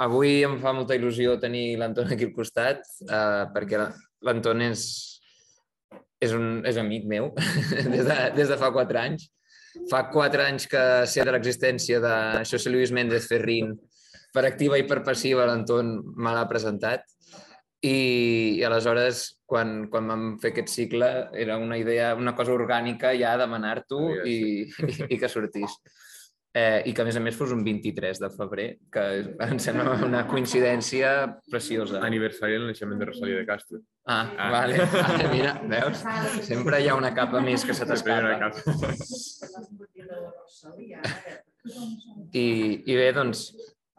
avui em fa molta il·lusió tenir l'Anton aquí al costat, uh, perquè l'Anton és, és, un, és amic meu des, de, des de fa quatre anys. Fa quatre anys que sé de l'existència de José Luis Méndez Ferrín per activa i per passiva l'Anton me l'ha presentat i, i aleshores quan, quan vam fer aquest cicle era una idea, una cosa orgànica ja demanar-t'ho i, i, i que sortís. Eh, I que a més a més fos un 23 de febrer, que em sembla una coincidència preciosa. Aniversari del naixement de Rosalía de Castro. Ah, ah. vale. Ah, mira, veus? Sempre hi ha una capa més que se t'escapa. I, I bé, doncs,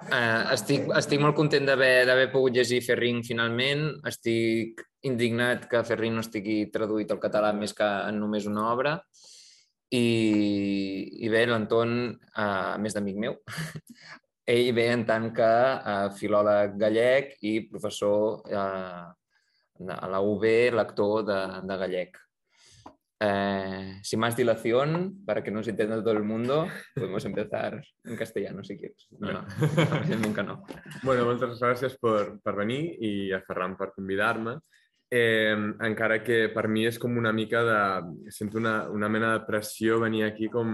eh, estic, estic molt content d'haver pogut llegir Ferring finalment. Estic indignat que Ferring no estigui traduït al català més que en només una obra. I, i bé, l'Anton, eh, a més d'amic meu, ell ve en tant que uh, filòleg gallec i professor uh, a la UB, lector de, de gallec. Eh, sin más dilación, para que nos entienda todo el mundo, podemos empezar en castellano, si quieres. No, no, que no. Bueno, moltes gràcies per, per venir i a Ferran per convidar-me eh, encara que per mi és com una mica de... Sento una, una mena de pressió venir aquí com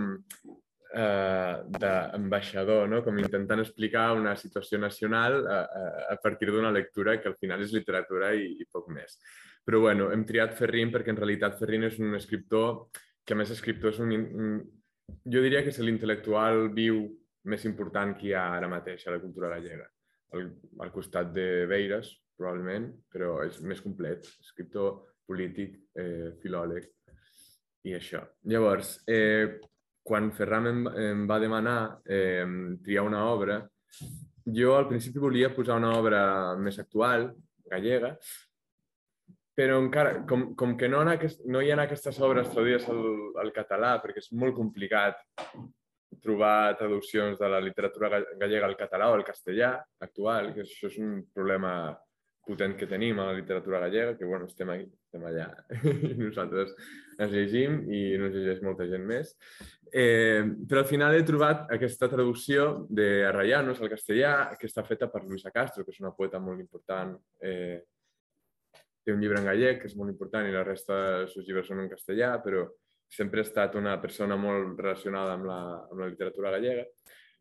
eh, d'ambaixador, no? com intentant explicar una situació nacional a, a, a partir d'una lectura que al final és literatura i, i poc més. Però bueno, hem triat Ferrin perquè en realitat Ferrin és un escriptor que a més escriptor és un, un jo diria que és l'intel·lectual viu més important que hi ha ara mateix a la cultura gallega, al, al costat de Beiras, probablement, però és més complet, escriptor, polític, eh, filòleg i això. Llavors, eh, quan Ferran em, em va demanar eh, triar una obra, jo al principi volia posar una obra més actual, gallega, però encara, com, com que no, aquest, no hi ha aquestes obres traduïdes al, al català, perquè és molt complicat trobar traduccions de la literatura gallega al català o al castellà actual, que això és un problema potent que tenim a la literatura gallega, que bueno, estem, aquí, estem allà i nosaltres ens llegim i no llegeix molta gent més. Eh, però al final he trobat aquesta traducció de Arrayanos al castellà que està feta per Luisa Castro, que és una poeta molt important. Eh, té un llibre en gallec que és molt important i la resta dels seus llibres són en castellà, però sempre ha estat una persona molt relacionada amb la, amb la literatura gallega,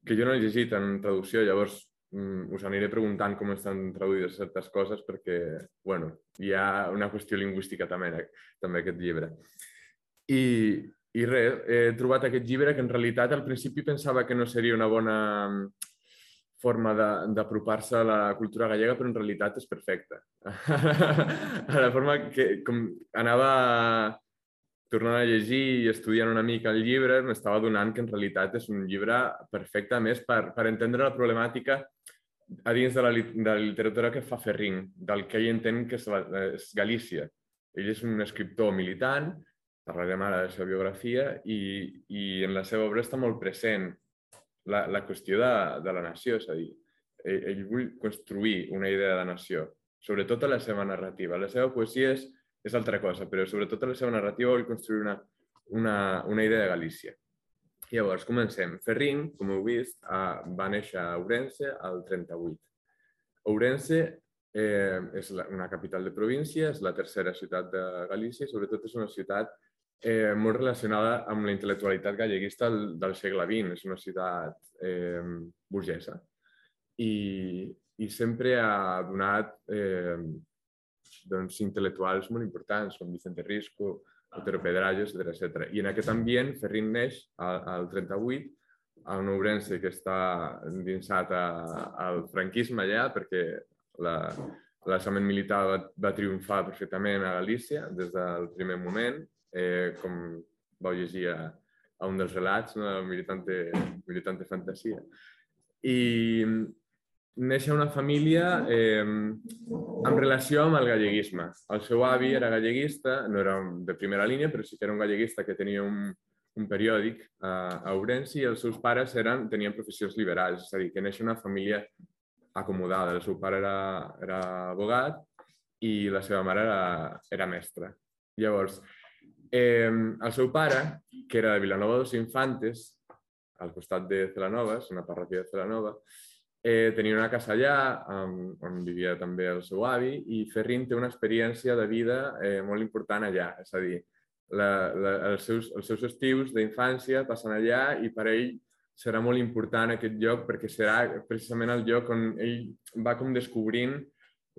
que jo no he llegit en traducció, llavors us aniré preguntant com estan traduïdes certes coses perquè, bueno, hi ha una qüestió lingüística també, també aquest llibre. I, i res, he trobat aquest llibre que en realitat al principi pensava que no seria una bona mm, forma d'apropar-se a la cultura gallega, però en realitat és perfecta. la forma que com anava tornant a llegir i estudiant una mica el llibre, m'estava donant que en realitat és un llibre perfecte, més, per, per entendre la problemàtica a dins de la, de la literatura que fa Ferrin, del que ell entén que és, és Galícia. Ell és un escriptor militant, parlarem ara de la seva biografia, i, i en la seva obra està molt present la, la qüestió de, de la nació, és a dir, ell, ell vull construir una idea de nació, sobretot a la seva narrativa. La seva poesia és, és altra cosa, però sobretot a la seva narrativa vol construir una, una, una idea de Galícia. Llavors, comencem. Ferrin, com heu vist, va néixer a Ourense al 38. Ourense eh, és la, una capital de província, és la tercera ciutat de Galícia i sobretot és una ciutat eh, molt relacionada amb la intel·lectualitat galleguista del, del segle XX. És una ciutat eh, burgesa i, i sempre ha donat eh, doncs, intel·lectuals molt importants, com Vicente Risco, Otero Pedrallo, etc etc. I en aquest ambient, Ferrin neix al, al 38, a un Ourense que està endinsat a, al franquisme allà, perquè la, l'assament militar va, va triomfar perfectament a Galícia des del primer moment, eh, com vau llegir a, a un dels relats, no? militante, militante fantasia. I, néixer una família eh, en relació amb el galleguisme. El seu avi era galleguista, no era de primera línia, però sí que era un galleguista que tenia un, un periòdic a, a Ourense i els seus pares eren, tenien professions liberals, és a dir, que néixer una família acomodada. El seu pare era, era abogat i la seva mare era, era mestra. Llavors, eh, el seu pare, que era de Vilanova dos Infantes, al costat de Celanova, és una parròquia de Celanova, eh, tenia una casa allà on, on vivia també el seu avi i Ferrin té una experiència de vida eh, molt important allà, és a dir, la, la, els, seus, els seus estius d'infància passen allà i per ell serà molt important aquest lloc perquè serà precisament el lloc on ell va com descobrint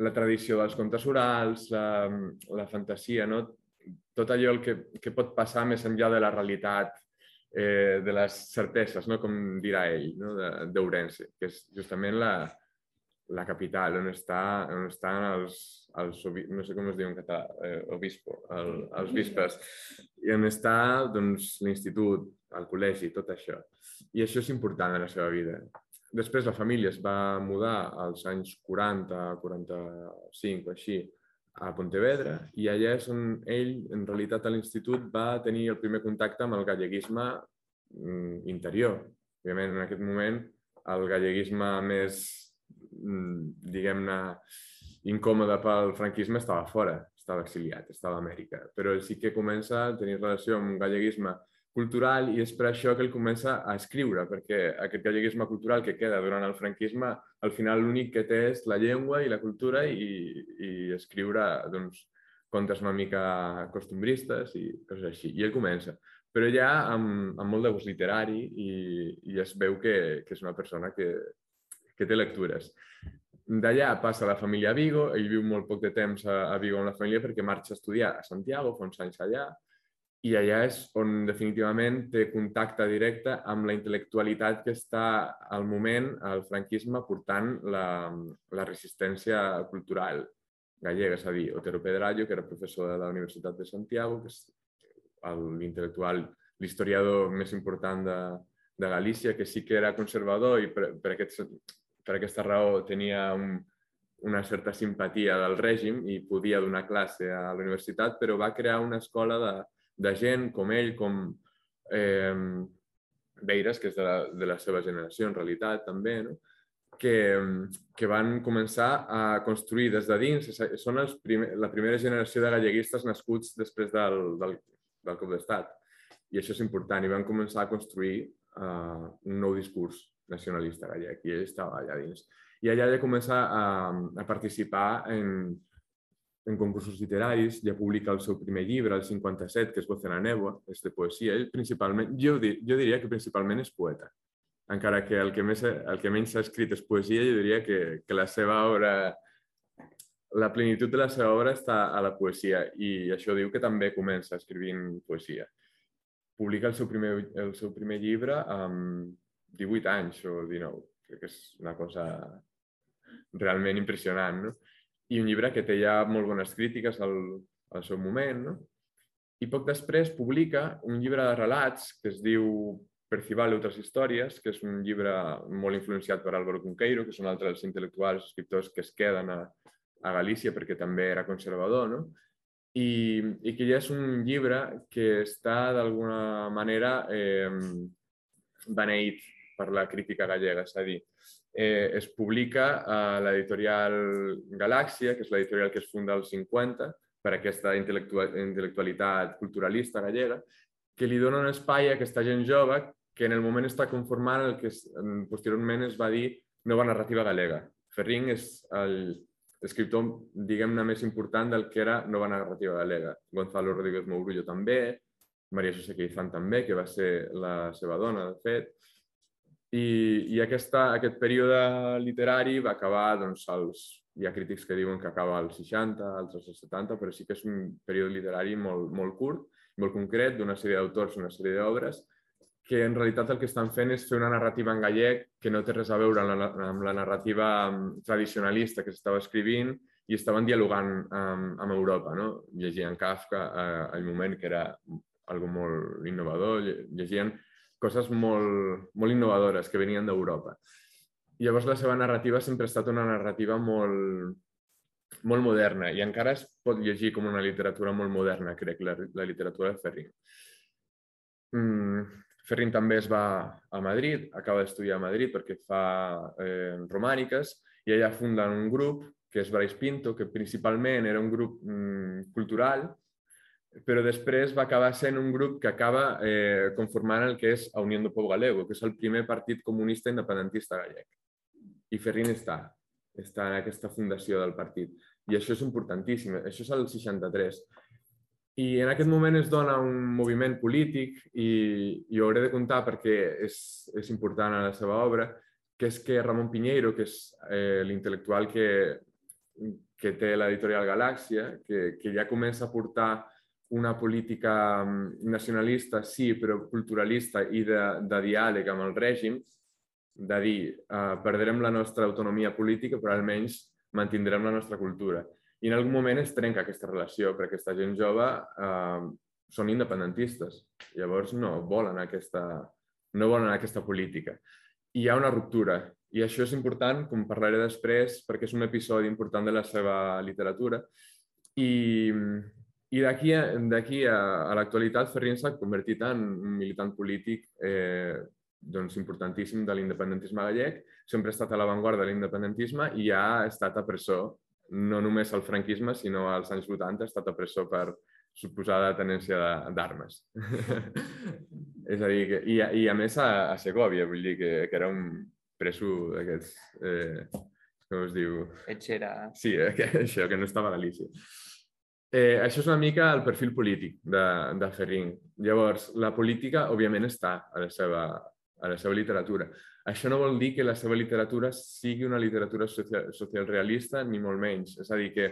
la tradició dels contes orals, la, la fantasia, no? tot allò que, que pot passar més enllà de la realitat, eh, de les certeses, no? com dirà ell, no? d'Ourense, que és justament la, la capital, on, està, on estan els, els, no sé com es diu en català, eh, obispo, el, els bispes, i on està doncs, l'institut, el col·legi, tot això. I això és important en la seva vida. Després la família es va mudar als anys 40, 45 o així a Pontevedra i allà és on ell, en realitat, a l'institut va tenir el primer contacte amb el galleguisme mm, interior. Òbviament, en aquest moment, el galleguisme més, mm, diguem-ne, incòmode pel franquisme estava fora, estava exiliat, estava a Amèrica. Però ell sí que comença a tenir relació amb un galleguisme cultural i és per això que ell comença a escriure, perquè aquest galleguisme cultural que queda durant el franquisme, al final l'únic que té és la llengua i la cultura i, i escriure doncs, contes una mica costumbristes i coses així. I ell comença. Però ja amb, amb molt de gust literari i, i es veu que, que és una persona que, que té lectures. D'allà passa la família a Vigo, ell viu molt poc de temps a, a Vigo amb la família perquè marxa a estudiar a Santiago, fa uns anys allà, i allà és on definitivament té contacte directe amb la intel·lectualitat que està al moment al franquisme portant la, la resistència cultural gallega, és a dir, Otero Pedrallo, que era professor de la Universitat de Santiago, que és l'intel·lectual, l'historiador més important de, de Galícia, que sí que era conservador i per, per, aquest, per aquesta raó tenia un, una certa simpatia del règim i podia donar classe a la universitat, però va crear una escola de, de gent com ell, com eh, Beires, que és de la, de la seva generació en realitat també, no? que, que van començar a construir des de dins, són els primer, la primera generació de galleguistes nascuts després del, del, del cop d'estat. I això és important, i van començar a construir uh, un nou discurs nacionalista gallec, i ell estava allà dins. I allà ja comença a, a participar en, en concursos literaris, ja publica el seu primer llibre, el 57, que és Voz en la Neboa, és de poesia. Ell principalment, jo, jo diria que principalment és poeta. Encara que el que, més, el que menys s'ha escrit és poesia, jo diria que, que la seva obra, la plenitud de la seva obra està a la poesia i això diu que també comença escrivint poesia. Publica el seu primer, el seu primer llibre amb 18 anys o 19. Crec que és una cosa realment impressionant, no? I un llibre que té ja molt bones crítiques al, al seu moment, no? I poc després publica un llibre de relats que es diu Percival i altres històries, que és un llibre molt influenciat per Álvaro Cunqueiro, que són altres intel·lectuals, escriptors que es queden a, a Galícia perquè també era conservador, no? I, i que ja és un llibre que està d'alguna manera eh, beneït per la crítica gallega, és a dir, eh, es publica a l'editorial Galàxia, que és l'editorial que es funda als 50 per aquesta intel·lectualitat culturalista gallega, que li dona un espai a aquesta gent jove que en el moment està conformant el que posteriorment es va dir nova narrativa galega. Ferring és l'escriptor, diguem-ne, més important del que era nova narrativa galega. Gonzalo Rodríguez Mourullo també, Maria José Queizán també, que va ser la seva dona, de fet, i, i aquesta, aquest període literari va acabar, doncs, als, hi ha crítics que diuen que acaba als 60, altres als 70, però sí que és un període literari molt, molt curt, molt concret, d'una sèrie d'autors, una sèrie d'obres, que en realitat el que estan fent és fer una narrativa en gallec que no té res a veure amb la, amb la narrativa mm, tradicionalista que s'estava escrivint i estaven dialogant amb, amb Europa, no? Llegien Kafka eh, al moment que era algo molt innovador, llegien coses molt, molt innovadores que venien d'Europa. Llavors la seva narrativa sempre ha estat una narrativa molt, molt moderna i encara es pot llegir com una literatura molt moderna, crec, la, la literatura de Ferrin. Mm, Ferrin també es va a Madrid, acaba d'estudiar a Madrid perquè fa eh, romàniques i allà funda un grup que és Brais Pinto, que principalment era un grup mm, cultural però després va acabar sent un grup que acaba eh, conformant el que és Unió del Poble Galego, que és el primer partit comunista independentista gallec. i Ferrin està, està en aquesta fundació del partit. I això és importantíssim, això és el 63. I en aquest moment es dona un moviment polític i, i ho hauré de comptar perquè és, és important a la seva obra, que és que Ramon Piñeiro, que és eh, l'intel·lectual que, que té l'editorial Galàxia, que, que ja comença a portar una política mm, nacionalista, sí, però culturalista i de, de diàleg amb el règim, de dir, eh, perdrem la nostra autonomia política, però almenys mantindrem la nostra cultura. I en algun moment es trenca aquesta relació, perquè aquesta gent jove eh, són independentistes. Llavors no volen aquesta, no volen aquesta política. I hi ha una ruptura. I això és important, com parlaré després, perquè és un episodi important de la seva literatura. I, i d'aquí a, a l'actualitat, Ferrin s'ha convertit en un militant polític eh, doncs, importantíssim de l'independentisme gallec, sempre ha estat a l'avantguarda de l'independentisme i ha estat a presó, no només al franquisme, sinó als anys 80 ha estat a presó per suposada tenència d'armes. és a dir, que, i, i a més a, a Segovia, vull dir que, que era un preso d'aquests... Eh, com es diu? Etxera. Sí, eh, que, això, que no estava a Galícia. Eh, això és una mica el perfil polític de, de Ferrin. Llavors, la política, òbviament, està a la seva, a la seva literatura. Això no vol dir que la seva literatura sigui una literatura social, realista, ni molt menys. És a dir, que,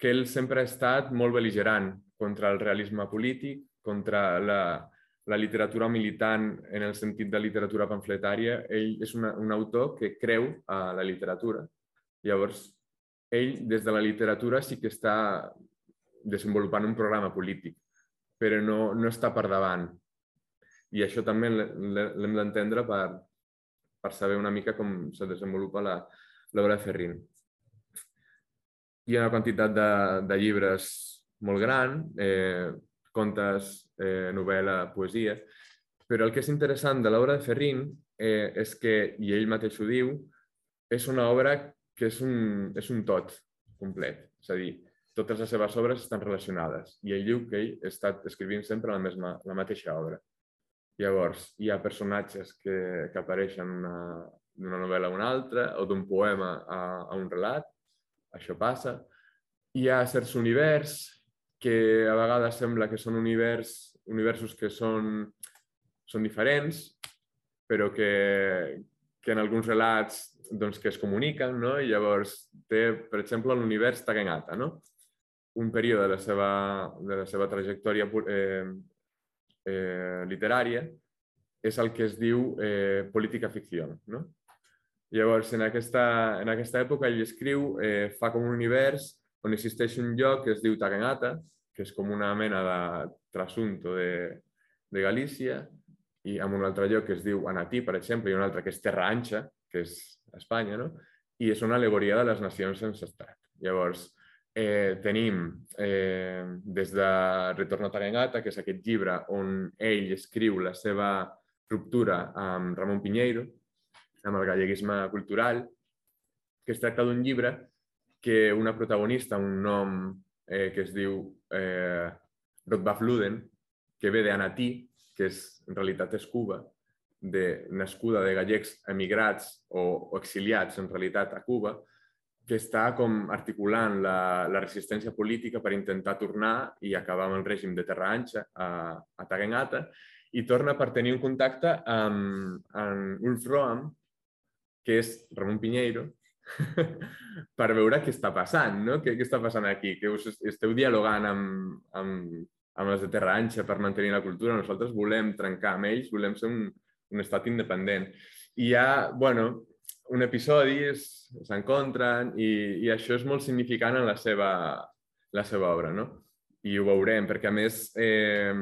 que ell sempre ha estat molt beligerant contra el realisme polític, contra la, la literatura militant en el sentit de literatura pamfletària. Ell és una, un autor que creu a la literatura. Llavors, ell, des de la literatura, sí que està desenvolupant un programa polític, però no, no està per davant. I això també l'hem d'entendre per, per saber una mica com se desenvolupa l'obra de Ferrin. Hi ha una quantitat de, de llibres molt gran, eh, contes, eh, novel·la, poesia, però el que és interessant de l'obra de Ferrin eh, és que, i ell mateix ho diu, és una obra que és un, és un tot complet. És a dir, totes les seves obres estan relacionades i ell diu que ell ha estat escrivint sempre la, mesma, la mateixa obra. Llavors, hi ha personatges que, que apareixen d'una novel·la a una altra o d'un poema a, a un relat, això passa. Hi ha certs univers que a vegades sembla que són univers, universos que són, són diferents, però que, que en alguns relats doncs, que es comuniquen, no? I llavors té, per exemple, l'univers Tagenata, no? Un període de la seva, de la seva trajectòria eh, eh, literària és el que es diu eh, política ficció. No? Llavors, en aquesta, en aquesta època, ell escriu, eh, fa com un univers on existeix un lloc que es diu Tagenata, que és com una mena de trasunto de, de Galícia, i amb un altre lloc que es diu Anatí, per exemple, i un altre que és Terra Ancha, que és Espanya, no? i és una alegoria de les nacions sense estat. Llavors, eh, tenim eh, des de Retorno a Tagengata, que és aquest llibre on ell escriu la seva ruptura amb Ramon Pinheiro, amb el galleguisme cultural, que es tracta d'un llibre que una protagonista, un nom eh, que es diu eh, Rotbaf Luden, que ve d'Anatí, que és, en realitat és Cuba, de, nascuda de gallecs emigrats o, o exiliats, en realitat, a Cuba, que està com articulant la, la resistència política per intentar tornar i acabar amb el règim de Terra Ancha a, a Tagenata i torna per tenir un contacte amb, amb Ulf Roam, que és Ramon Pinheiro, per veure què està passant, no? Què, què està passant aquí? Que us esteu dialogant amb, amb, amb els de Terra Ancha per mantenir la cultura. Nosaltres volem trencar amb ells, volem ser un, un estat independent. I hi ha, bueno, un episodi, s'encontren i, i això és molt significant en la seva, la seva obra, no? I ho veurem, perquè a més eh,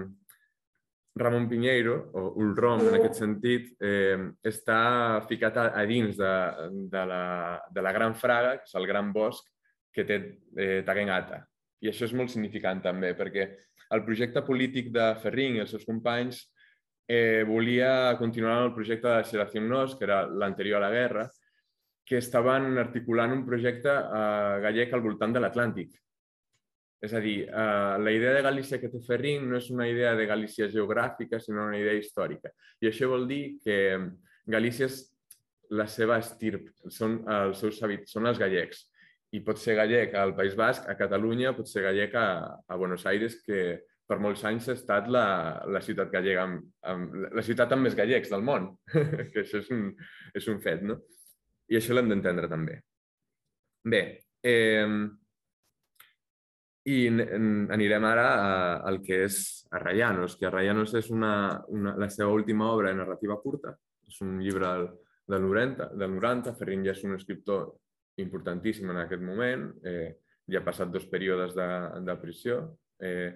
Ramon Pinheiro, o Ulrom en aquest sentit, eh, està ficat a, a dins de, de, la, de la Gran Fraga, que és el gran bosc que té eh, Tagenata. I això és molt significant també, perquè el projecte polític de Ferrin i els seus companys eh, volia continuar amb el projecte de Xeración Nos, que era l'anterior a la guerra, que estaven articulant un projecte eh, gallec al voltant de l'Atlàntic. És a dir, eh, la idea de Galícia que té Ferrin no és una idea de Galícia geogràfica, sinó una idea històrica. I això vol dir que Galícia és la seva estirp, són els seus hàbits, són els gallecs. I pot ser gallec al País Basc, a Catalunya, pot ser gallec a, a Buenos Aires, que per molts anys ha estat la, la ciutat gallega, amb, amb, la ciutat amb més gallecs del món, que això és un, és un fet, no? I això l'hem d'entendre també. Bé, eh, i anirem ara a, al que és Arrayanos, que Arrayanos és una, una, la seva última obra narrativa curta, és un llibre del, del 90, del 90. Ferrin ja és un escriptor importantíssim en aquest moment, eh, ja ha passat dos períodes de, de prisió, eh,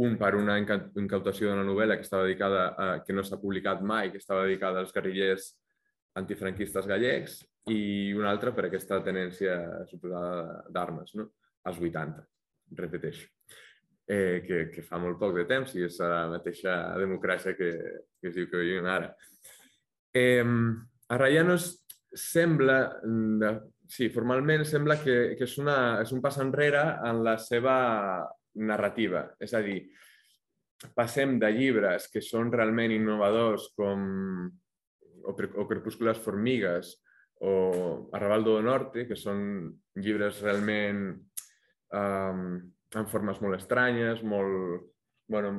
un per una incautació d'una novel·la que estava dedicada a, que no s'ha publicat mai, que estava dedicada als guerrillers antifranquistes gallecs, i un altre per aquesta tenència suposada d'armes, no? als 80, repeteixo, eh, que, que fa molt poc de temps i és la mateixa democràcia que, que es diu que vivim ara. Eh, Arrayanos sembla, de, sí, formalment sembla que, que és, una, és un pas enrere en la seva narrativa. És a dir, passem de llibres que són realment innovadors com o, o Crepúscules formigues o Arrabaldo do Norte, que són llibres realment um, amb formes molt estranyes, molt, bueno,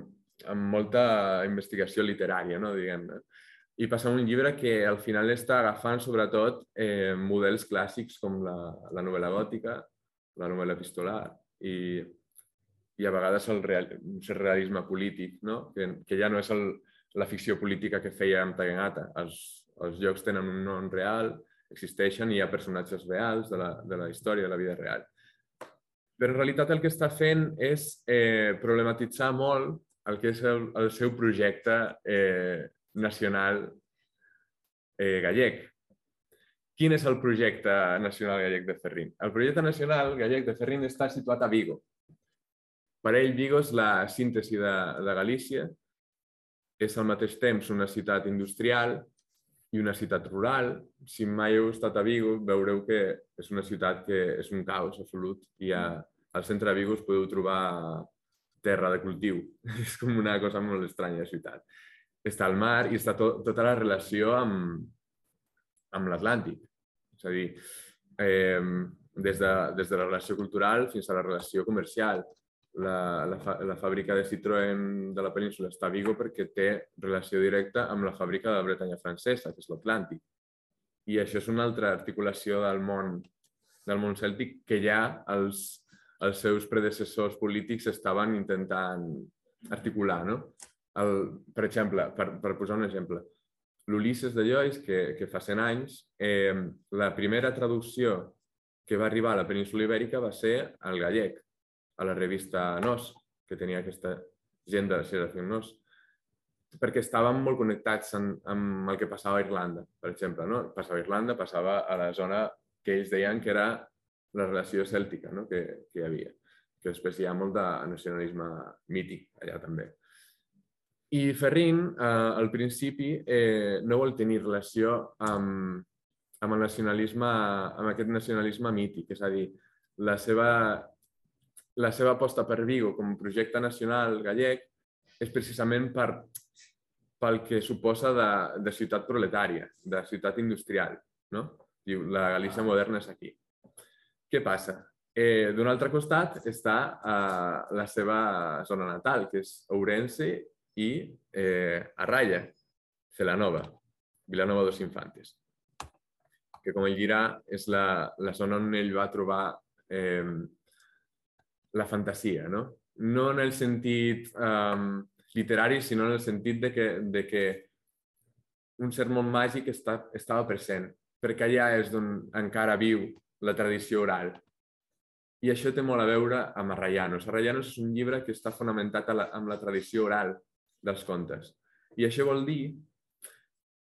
amb molta investigació literària, no? diguem-ne i passar un llibre que al final està agafant sobretot eh, models clàssics com la, la novel·la gòtica, la novel·la epistolar i, i a vegades el, real, el realisme polític, no? que, que ja no és el, la ficció política que feia amb Tagenata. Els, els llocs tenen un nom real, existeixen i hi ha personatges reals de la, de la història, de la vida real. Però en realitat el que està fent és eh, problematitzar molt el que és el, el seu projecte eh, nacional eh, gallec. Quin és el projecte nacional gallec de Ferrín? El projecte nacional gallec de Ferrín està situat a Vigo. Per ell, Vigo és la síntesi de, de Galícia, és al mateix temps una ciutat industrial i una ciutat rural. Si mai heu estat a Vigo, veureu que és una ciutat que és un caos absolut i a, al centre de Vigo us podeu trobar terra de cultiu. És com una cosa molt estranya de ciutat està al mar i està to tota la relació amb, amb l'Atlàntic. És a dir, eh, des, de, des de la relació cultural fins a la relació comercial. La, la, fa, la fàbrica de Citroën de la península està a Vigo perquè té relació directa amb la fàbrica de la Bretanya francesa, que és l'Atlàntic. I això és una altra articulació del món, del món cèltic que ja els, els seus predecessors polítics estaven intentant articular. No? el, per exemple, per, per posar un exemple, l'Ulisses de Joyce, que, que fa 100 anys, eh, la primera traducció que va arribar a la península ibèrica va ser al gallec, a la revista Nos, que tenia aquesta gent de la Generació Nos, perquè estàvem molt connectats en, amb el que passava a Irlanda, per exemple. No? Passava a Irlanda, passava a la zona que ells deien que era la relació cèltica no? que, que hi havia, que després hi ha molt de nacionalisme mític allà també. I Ferrin, eh, al principi, eh, no vol tenir relació amb, amb el nacionalisme, amb aquest nacionalisme mític, és a dir, la seva, la seva aposta per Vigo com a projecte nacional gallec és precisament per, pel que suposa de, de ciutat proletària, de ciutat industrial. No? Diu, la Galícia moderna és aquí. Què passa? Eh, D'un altre costat està eh, la seva zona natal, que és Ourense i eh, a Raya, Celanova, Vilanova dos Infantes, que com ell dirà és la, la zona on ell va trobar eh, la fantasia, no? No en el sentit um, literari, sinó en el sentit de que, de que un cert món màgic està, estava present, perquè allà és d'on encara viu la tradició oral. I això té molt a veure amb Arrayanos. Arrayanos és un llibre que està fonamentat la, amb la tradició oral dels contes. I això vol dir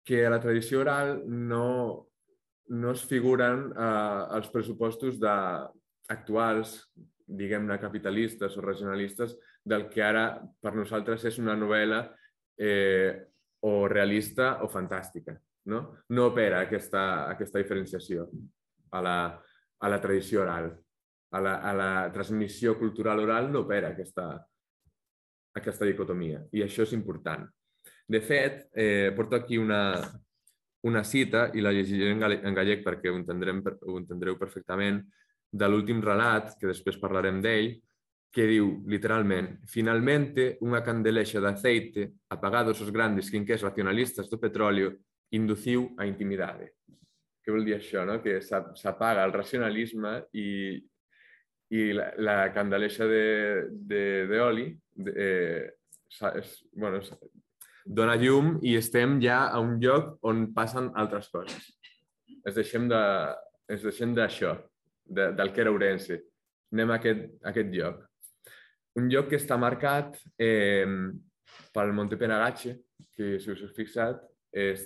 que a la tradició oral no, no es figuren eh, els pressupostos de, actuals, diguem-ne, capitalistes o regionalistes, del que ara per nosaltres és una novel·la eh, o realista o fantàstica. No, no opera aquesta, aquesta diferenciació a la, a la tradició oral. A la, a la transmissió cultural oral no opera aquesta, aquesta dicotomia i això és important. De fet, eh, porto aquí una, una cita, i la llegiré en, gallec, perquè ho, entendrem, ho entendreu perfectament, de l'últim relat, que després parlarem d'ell, que diu, literalment, finalmente unha candelexa de aceite, apagados os grandes quinqués racionalistas do petróleo, induciu a intimidade. Què vol dir això, no? Que s'apaga el racionalisme i, i la, la candeleixa d'oli eh, bueno, dona llum i estem ja a un lloc on passen altres coses. Es deixem de, ens deixem d'això, de, del que era Ourense. Anem a aquest, a aquest lloc un lloc que està marcat eh, pel Monte Penagache, que si us heu fixat és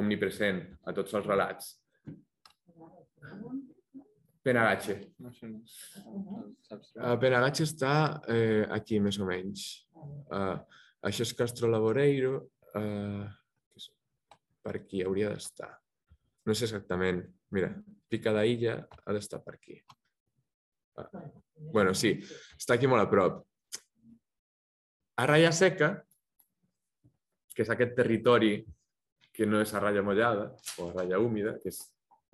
omnipresent a tots els relats. Penagache. Uh, Penagache està eh, aquí, més o menys. Uh, això és Castro Laboreiro. Uh, per aquí hauria d'estar. No sé exactament. Mira, Pica d'Illa ha d'estar per aquí. Bueno, sí, està aquí molt a prop. A Raya Seca, que és aquest territori que no és a ratlla mollada o a ratlla húmida, que és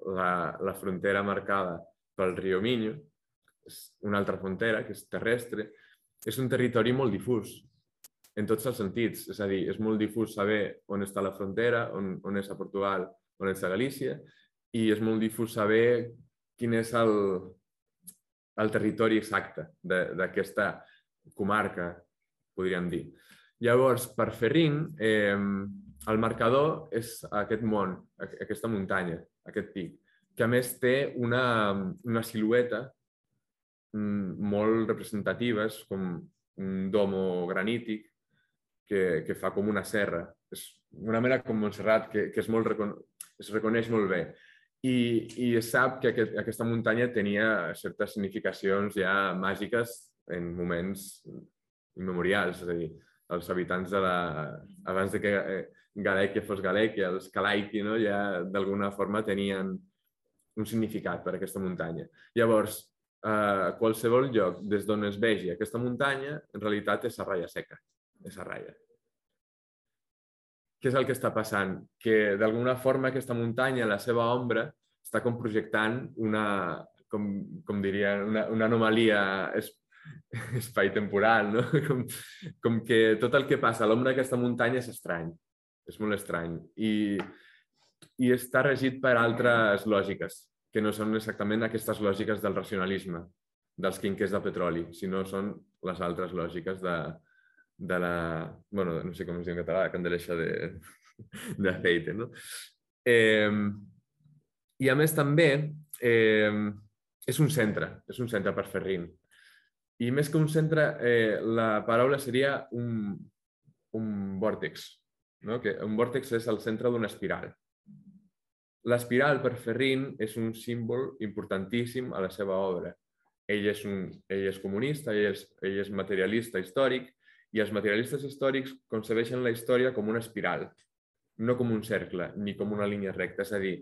la, la frontera marcada pel riu Minyo, és una altra frontera que és terrestre, és un territori molt difús en tots els sentits. És a dir, és molt difús saber on està la frontera, on, on és a Portugal, on és a Galícia, i és molt difús saber quin és el, el territori exacte d'aquesta comarca, podríem dir. Llavors, per Ferrin, eh, el marcador és aquest món, aquesta muntanya, aquest pic, que a més té una, una silueta mm, molt representativa, és com un domo granític que, que fa com una serra. És una mena com Montserrat, que, que és molt, es reconeix molt bé i, i sap que aquest, aquesta muntanya tenia certes significacions ja màgiques en moments immemorials, és a dir, els habitants de la... abans de que eh, Galèquia fos Galèquia, els Calaiki, no? ja d'alguna forma tenien un significat per a aquesta muntanya. Llavors, eh, qualsevol lloc des d'on es vegi aquesta muntanya, en realitat és Serralla Seca, és Serralla què és el que està passant? Que d'alguna forma aquesta muntanya, la seva ombra, està com projectant una, com, com diria, una, una anomalia es, espai-temporal, no? Com, com que tot el que passa a l'ombra d'aquesta muntanya és estrany, és molt estrany. I, I està regit per altres lògiques, que no són exactament aquestes lògiques del racionalisme, dels quinquers de petroli, sinó són les altres lògiques de, de la, bueno, no sé com es diu en català, la candeleixa de, de aceite, no? Eh, I a més també eh, és un centre, és un centre per Ferrin. I més que un centre, eh, la paraula seria un, un vòrtex, no? que un vòrtex és el centre d'una espiral. L'espiral per Ferrin és un símbol importantíssim a la seva obra. Ell és, un, ell és comunista, ell és, ell és materialista històric i els materialistes històrics concebeixen la història com una espiral, no com un cercle ni com una línia recta. És a dir,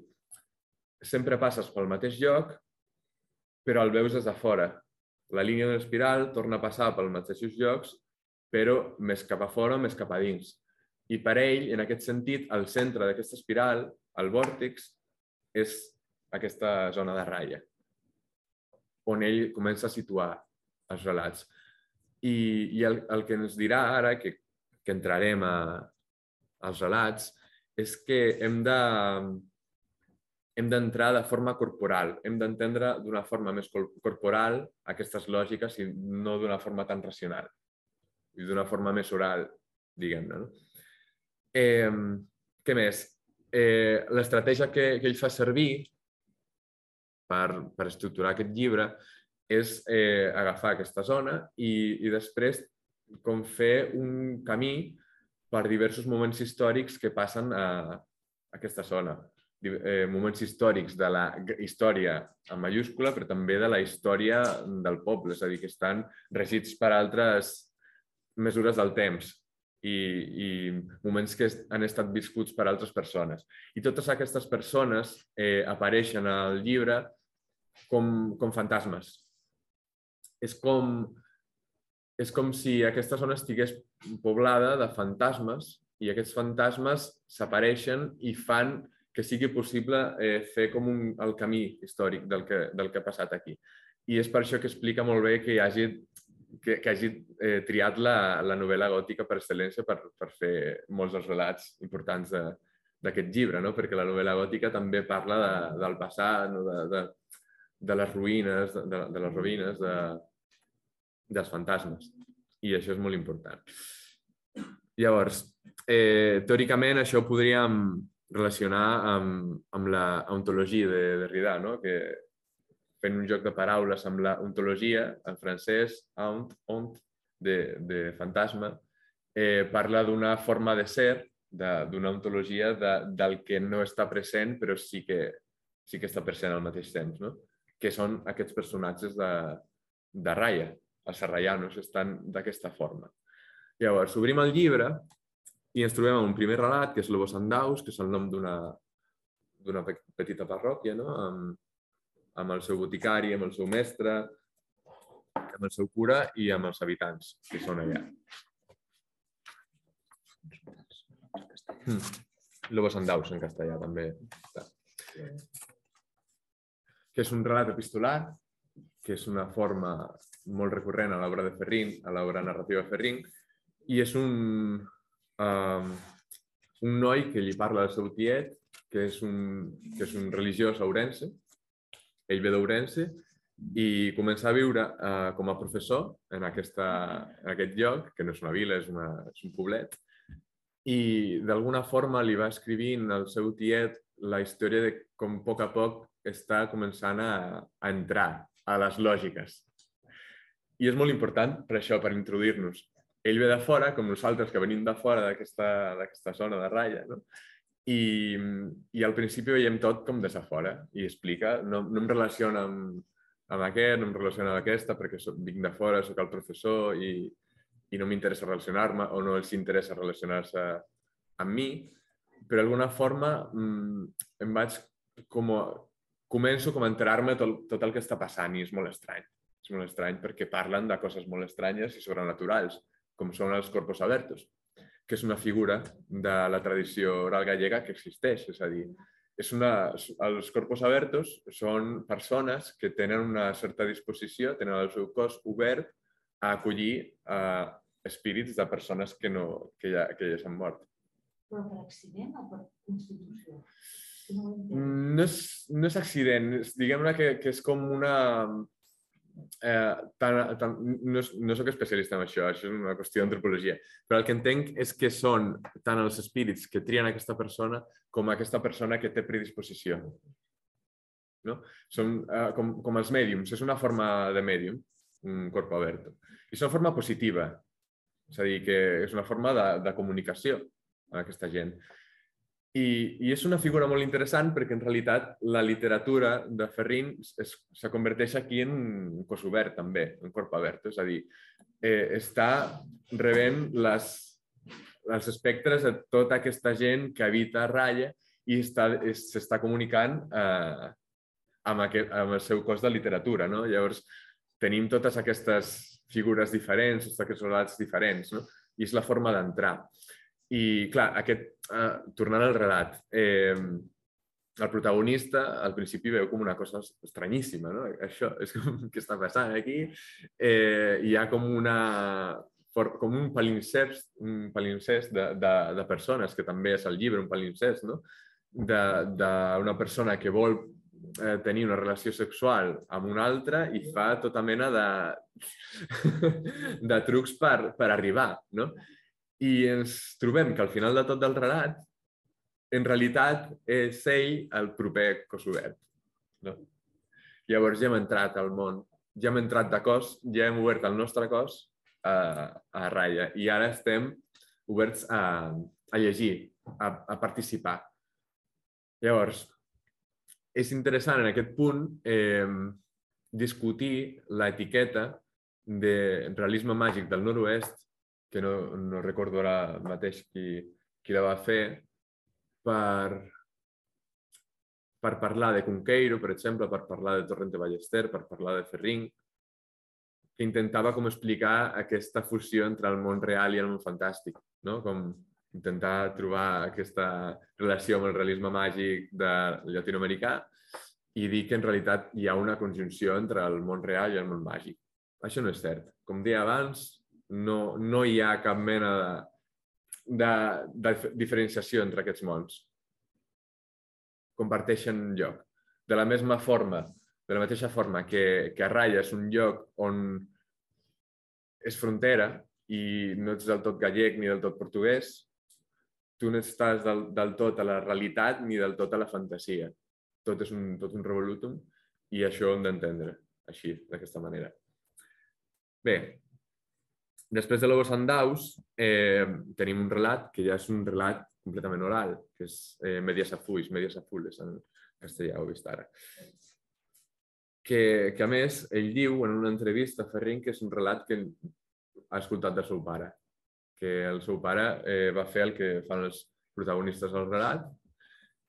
sempre passes pel mateix lloc, però el veus des de fora. La línia de l'espiral torna a passar pels mateixos llocs, però més cap a fora, més cap a dins. I per ell, en aquest sentit, el centre d'aquesta espiral, el vòrtex, és aquesta zona de ratlla, on ell comença a situar els relats. I, i el, el que ens dirà ara, que, que entrarem a, als relats, és que hem de hem d'entrar de forma corporal, hem d'entendre d'una forma més corporal aquestes lògiques i no d'una forma tan racional, i d'una forma més oral, diguem-ne. No? Eh, què més? Eh, L'estratègia que, que ell fa servir per, per estructurar aquest llibre és eh, agafar aquesta zona i, i després com fer un camí per diversos moments històrics que passen a, aquesta zona. Eh, moments històrics de la història en mayúscula, però també de la història del poble, és a dir, que estan regits per altres mesures del temps i, i moments que han estat viscuts per altres persones. I totes aquestes persones eh, apareixen al llibre com, com fantasmes, és com, és com si aquesta zona estigués poblada de fantasmes i aquests fantasmes s'apareixen i fan que sigui possible eh, fer com un, el camí històric del que, del que ha passat aquí. I és per això que explica molt bé que hi hagi, que, que hagi eh, triat la, la novel·la gòtica per excel·lència per, per fer molts dels relats importants d'aquest llibre, no? perquè la novel·la gòtica també parla de, del passat, no? de, de, de les ruïnes, de, de les ruïnes, de, dels fantasmes. I això és molt important. Llavors, eh, teòricament això podríem relacionar amb, amb la ontologia de Derrida, no? que fent un joc de paraules amb la ontologia, en francès, ont, ont, de, de fantasma, eh, parla d'una forma de ser, d'una ontologia de, del que no està present, però sí que, sí que està present al mateix temps, no? que són aquests personatges de, de Raya. Els serrallanos estan d'aquesta forma. Llavors, obrim el llibre i ens trobem amb un primer relat, que és Lobo Sandaus, que és el nom d'una petita parròquia, no? amb, amb el seu boticari, amb el seu mestre, amb el seu cura i amb els habitants que són allà. Hmm. Lobo Sandaus en castellà també. Que és un relat epistolar, que és una forma molt recurrent a l'obra de Ferrín, a l'obra narrativa de Ferrín, i és un, um, un noi que li parla del seu tiet, que és un, que és un religiós aurense, ell ve d'Ourense, i comença a viure uh, com a professor en, aquesta, en aquest lloc, que no és una vila, és, una, és un poblet, i d'alguna forma li va escrivint al seu tiet la història de com a poc a poc està començant a, a entrar a les lògiques. I és molt important per això, per introduir-nos ell ve de fora, com nosaltres que venim de fora d'aquesta zona de ratlla, no? I, i al principi veiem tot com des de fora i explica, no, no em relaciona amb, amb aquest, no em relaciona amb aquesta perquè soc, vinc de fora, sóc el professor i, i no m'interessa relacionar-me o no els interessa relacionar-se amb mi, però d'alguna forma mmm, em vaig com a, començo com a enterar-me tot, tot el que està passant i és molt estrany. És molt estrany perquè parlen de coses molt estranyes i sobrenaturals com són els corpos abertos, que és una figura de la tradició oral gallega que existeix. És a dir, és una, els corpos abertos són persones que tenen una certa disposició, tenen el seu cos obert a acollir eh, espírits de persones que, no, que ja, que ja s'han mort. Però per accident o per constitució? No, no, és, no és accident, diguem-ne que, que és com una eh, tan, tan, no, no sóc especialista en això, això és una qüestió d'antropologia, però el que entenc és que són tant els espírits que trien aquesta persona com aquesta persona que té predisposició. No? Són eh, com, com els mèdiums, és una forma de mèdium, un corpo obert. I és una forma positiva, és a dir, que és una forma de, de comunicació amb aquesta gent. I, I és una figura molt interessant perquè en realitat la literatura de Ferrín se converteix aquí en cos obert també, un corp obert. És a dir, eh, està rebent les, els espectres de tota aquesta gent que habita a Ralla i s'està comunicant eh, amb, aquest, amb el seu cos de literatura. No? Llavors, tenim totes aquestes figures diferents, tots aquests relats diferents, no? i és la forma d'entrar. I, clar, aquest, uh, tornant al relat, eh, el protagonista al principi veu com una cosa estranyíssima, no? Això és com, què està passant aquí? Eh, hi ha com una com un palincest, un palincest de, de, de persones, que també és el llibre, un palincest, no? d'una persona que vol eh, tenir una relació sexual amb una altra i fa tota mena de, de trucs per, per arribar, no? I ens trobem que al final de tot del relat, en realitat, és ell el proper cos obert. No? Llavors ja hem entrat al món, ja hem entrat de cos, ja hem obert el nostre cos a, a ratlla i ara estem oberts a, a llegir, a, a participar. Llavors, és interessant en aquest punt eh, discutir l'etiqueta de realisme màgic del nord-oest que no, no recordo ara mateix qui, qui la va fer, per, per parlar de Conqueiro, per exemple, per parlar de Torrente Ballester, per parlar de Ferring, que intentava com explicar aquesta fusió entre el món real i el món fantàstic, no? com intentar trobar aquesta relació amb el realisme màgic de llatinoamericà i dir que en realitat hi ha una conjunció entre el món real i el món màgic. Això no és cert. Com deia abans, no, no hi ha cap mena de, de, de diferenciació entre aquests mons. Comparteixen lloc. De la mesma forma, de la mateixa forma que, que Arraia és un lloc on és frontera i no ets del tot gallec ni del tot portuguès, tu no estàs del, del tot a la realitat ni del tot a la fantasia. Tot és un, tot un revolutum i això ho hem d'entendre així, d'aquesta manera. Bé, després de Lobos Andaus eh, tenim un relat que ja és un relat completament oral, que és eh, Medias Afuis, Medias Afules en castellà, ho he vist ara. Que, que a més, ell diu en una entrevista a Ferrin que és un relat que ha escoltat del seu pare, que el seu pare eh, va fer el que fan els protagonistes del relat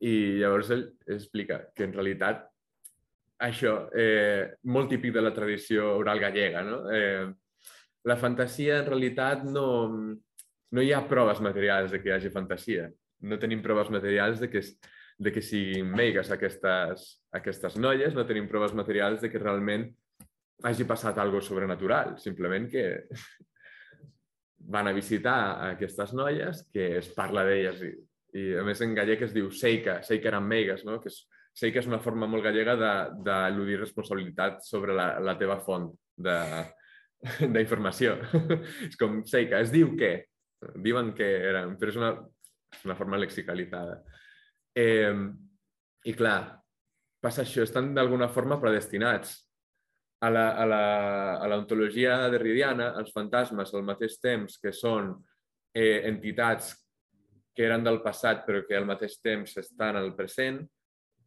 i llavors ell explica que en realitat això, eh, molt típic de la tradició oral gallega, no? Eh, la fantasia en realitat no, no hi ha proves materials de que hi hagi fantasia. No tenim proves materials de que, de que siguin meigues aquestes, aquestes noies, no tenim proves materials de que realment hagi passat algo sobrenatural, simplement que van a visitar aquestes noies, que es parla d'elles i, i a més en gallec es diu Seika, Seika eren meigues, no? que és, Seika és una forma molt gallega d'eludir responsabilitat sobre la, la teva font d'informació. és com Seika, es diu que, diuen que eren, però és una, una forma lexicalitzada. Eh, I clar, passa això, estan d'alguna forma predestinats a la, a la, a l'ontologia derridiana, els fantasmes al mateix temps que són eh, entitats que eren del passat però que al mateix temps estan al present,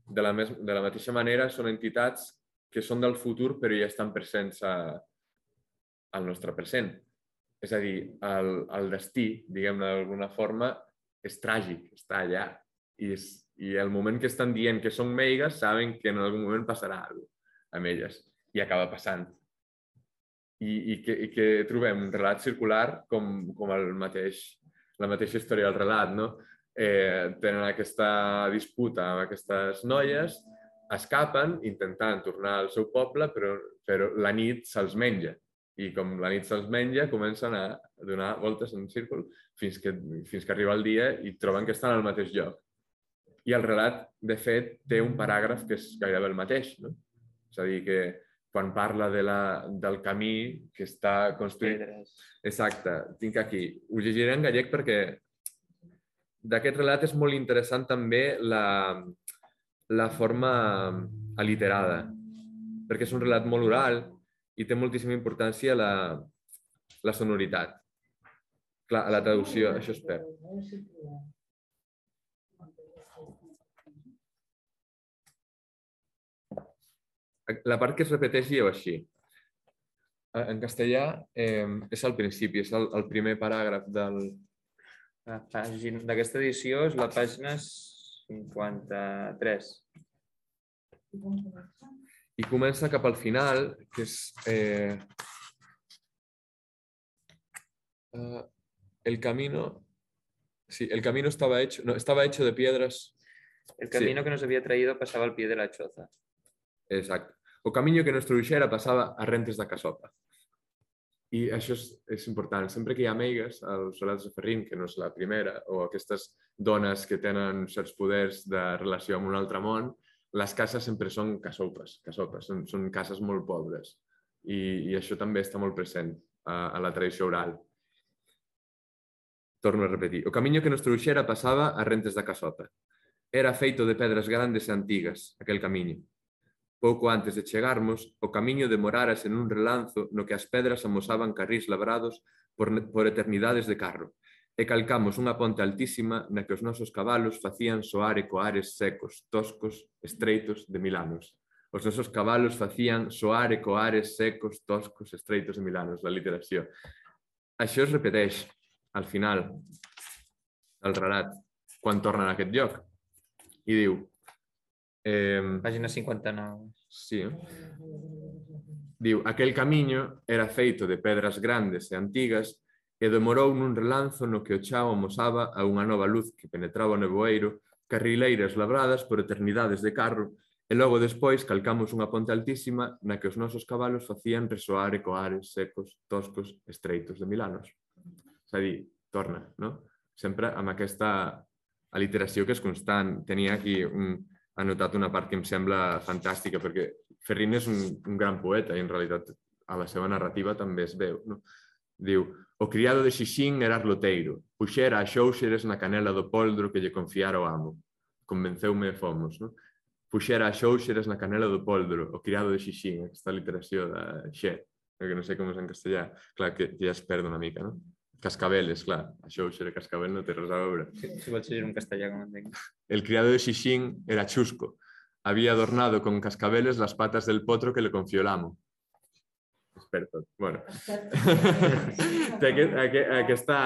de la, mes, de la mateixa manera són entitats que són del futur però ja estan presents a, al nostre present. És a dir, el, el destí, diguem-ne d'alguna forma, és tràgic, està allà. I, és, I el moment que estan dient que són meigues saben que en algun moment passarà alguna cosa amb elles i acaba passant. I, i, que, i que trobem un relat circular com, com el mateix, la mateixa història del relat, no? Eh, tenen aquesta disputa amb aquestes noies, escapen intentant tornar al seu poble, però, però la nit se'ls menja. I com la nit se'ls menja, comencen a donar voltes en círcul fins que, fins que arriba el dia i troben que estan al mateix lloc. I el relat, de fet, té un paràgraf que és gairebé el mateix. No? És a dir, que quan parla de la, del camí que està construït... Pedres. Exacte, tinc aquí. Ho llegiré en gallec perquè d'aquest relat és molt interessant també la, la forma aliterada, perquè és un relat molt oral i té moltíssima importància la, la sonoritat. Clar, a la traducció, això es perd. la part que es repeteix diu així. En castellà eh, és al principi, és el, el primer paràgraf del... La pàgina d'aquesta edició és la pàgina 53. I comença cap al final, que és... Eh, eh, el camino... Sí, el camino estaba hecho, no, estaba hecho de piedras. El camino que nos había traído pasaba al pie de la choza. Exacte. O camiño que nos trouxera pasaba a rentes da casopa. I això és, és important. Sempre que hi ha meigues als relats de Ferrin, que no és la primera, o aquestes dones que tenen certs poders de relació amb un altre món, les cases sempre són casopes, casopes són, són cases molt pobres i, i això també està molt present a, a la tradició oral. Torno a repetir. O camiño que nos trouxera pasaba a rentes da casota. Era feito de pedras grandes e antigas, aquel camiño. Pouco antes de chegarmos, o camiño demorárase nun relanzo no que as pedras amosaban carrís labrados por, por eternidades de carro, e calcamos unha ponte altísima na que os nosos cabalos facían soar ecoares secos, toscos, estreitos de mil anos. Os nosos cabalos facían soar ecoares secos, toscos, estreitos de mil anos, la literació. Això es repeteix al final del relat, quan tornen a aquest lloc. I diu... Eh, Pàgina 59. Sí. Diu, aquel camiño era feito de pedras grandes e antigas e demorou nun relanzo no que o chao amosaba a unha nova luz que penetraba o neboeiro, carrileiras labradas por eternidades de carro, e logo despois calcamos unha ponte altísima na que os nosos cabalos facían resoar e coares secos, toscos, estreitos de Milanos. Xa di, torna, no? Sempre amb aquesta aliteració que és constant. Tenia aquí un, anotat una part que em sembla fantàstica, perquè Ferrin és un, un gran poeta i en realitat a la seva narrativa també es veu. No? Diu, O criado de Xixín era arloteiro. Puxera a xouxeres na canela do poldro que lle confiara o amo. Convenceume e fomos, non? Puxera a xouxeres na canela do poldro, o criado de Xixín, eh, esta literación da xe, eh, que non sei como é en castellá, claro que ya perdo unha mica, non? Cascabeles, claro, a xouxere cascabel non te rasaba obra. Se vou un castellá como tengo. El criado de Xixín era chusco. Había adornado con cascabeles las patas del potro que le confió el amo Experto. Bueno, té aquest, aquest, aquesta,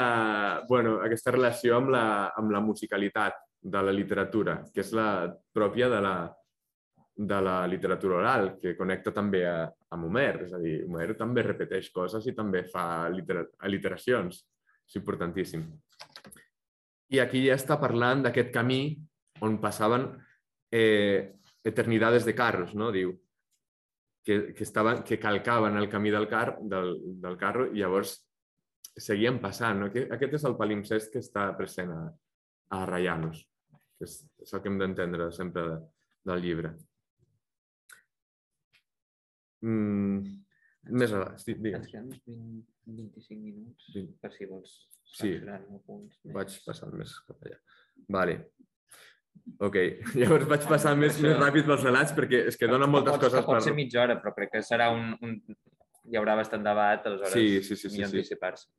bueno, aquesta relació amb la, amb la musicalitat de la literatura, que és la pròpia de la, de la literatura oral, que connecta també a, amb Homer. És a dir, Homer també repeteix coses i també fa litera, aliteracions. És importantíssim. I aquí ja està parlant d'aquest camí on passaven eh, eternidades de carros, no? Diu, que, que, estaven, que calcaven el camí del, car, del, del carro i llavors seguien passant. No? Aquest és el palimpsest que està present a, a Rayanos. És, és el que hem d'entendre sempre de, del llibre. Mm, més a sí, digues. Ens queden uns 20, 25 minuts Vint. per si vols Sí. punts. més. Vaig passant més cap allà. Vale. Ok, llavors vaig passar més, més ràpid pels relats perquè és que dona moltes pot, coses Pot per... ser mitja hora, però crec que serà un... un... Hi haurà bastant debat, aleshores Sí, sí, sí, sí, millor sí. anticipar-se.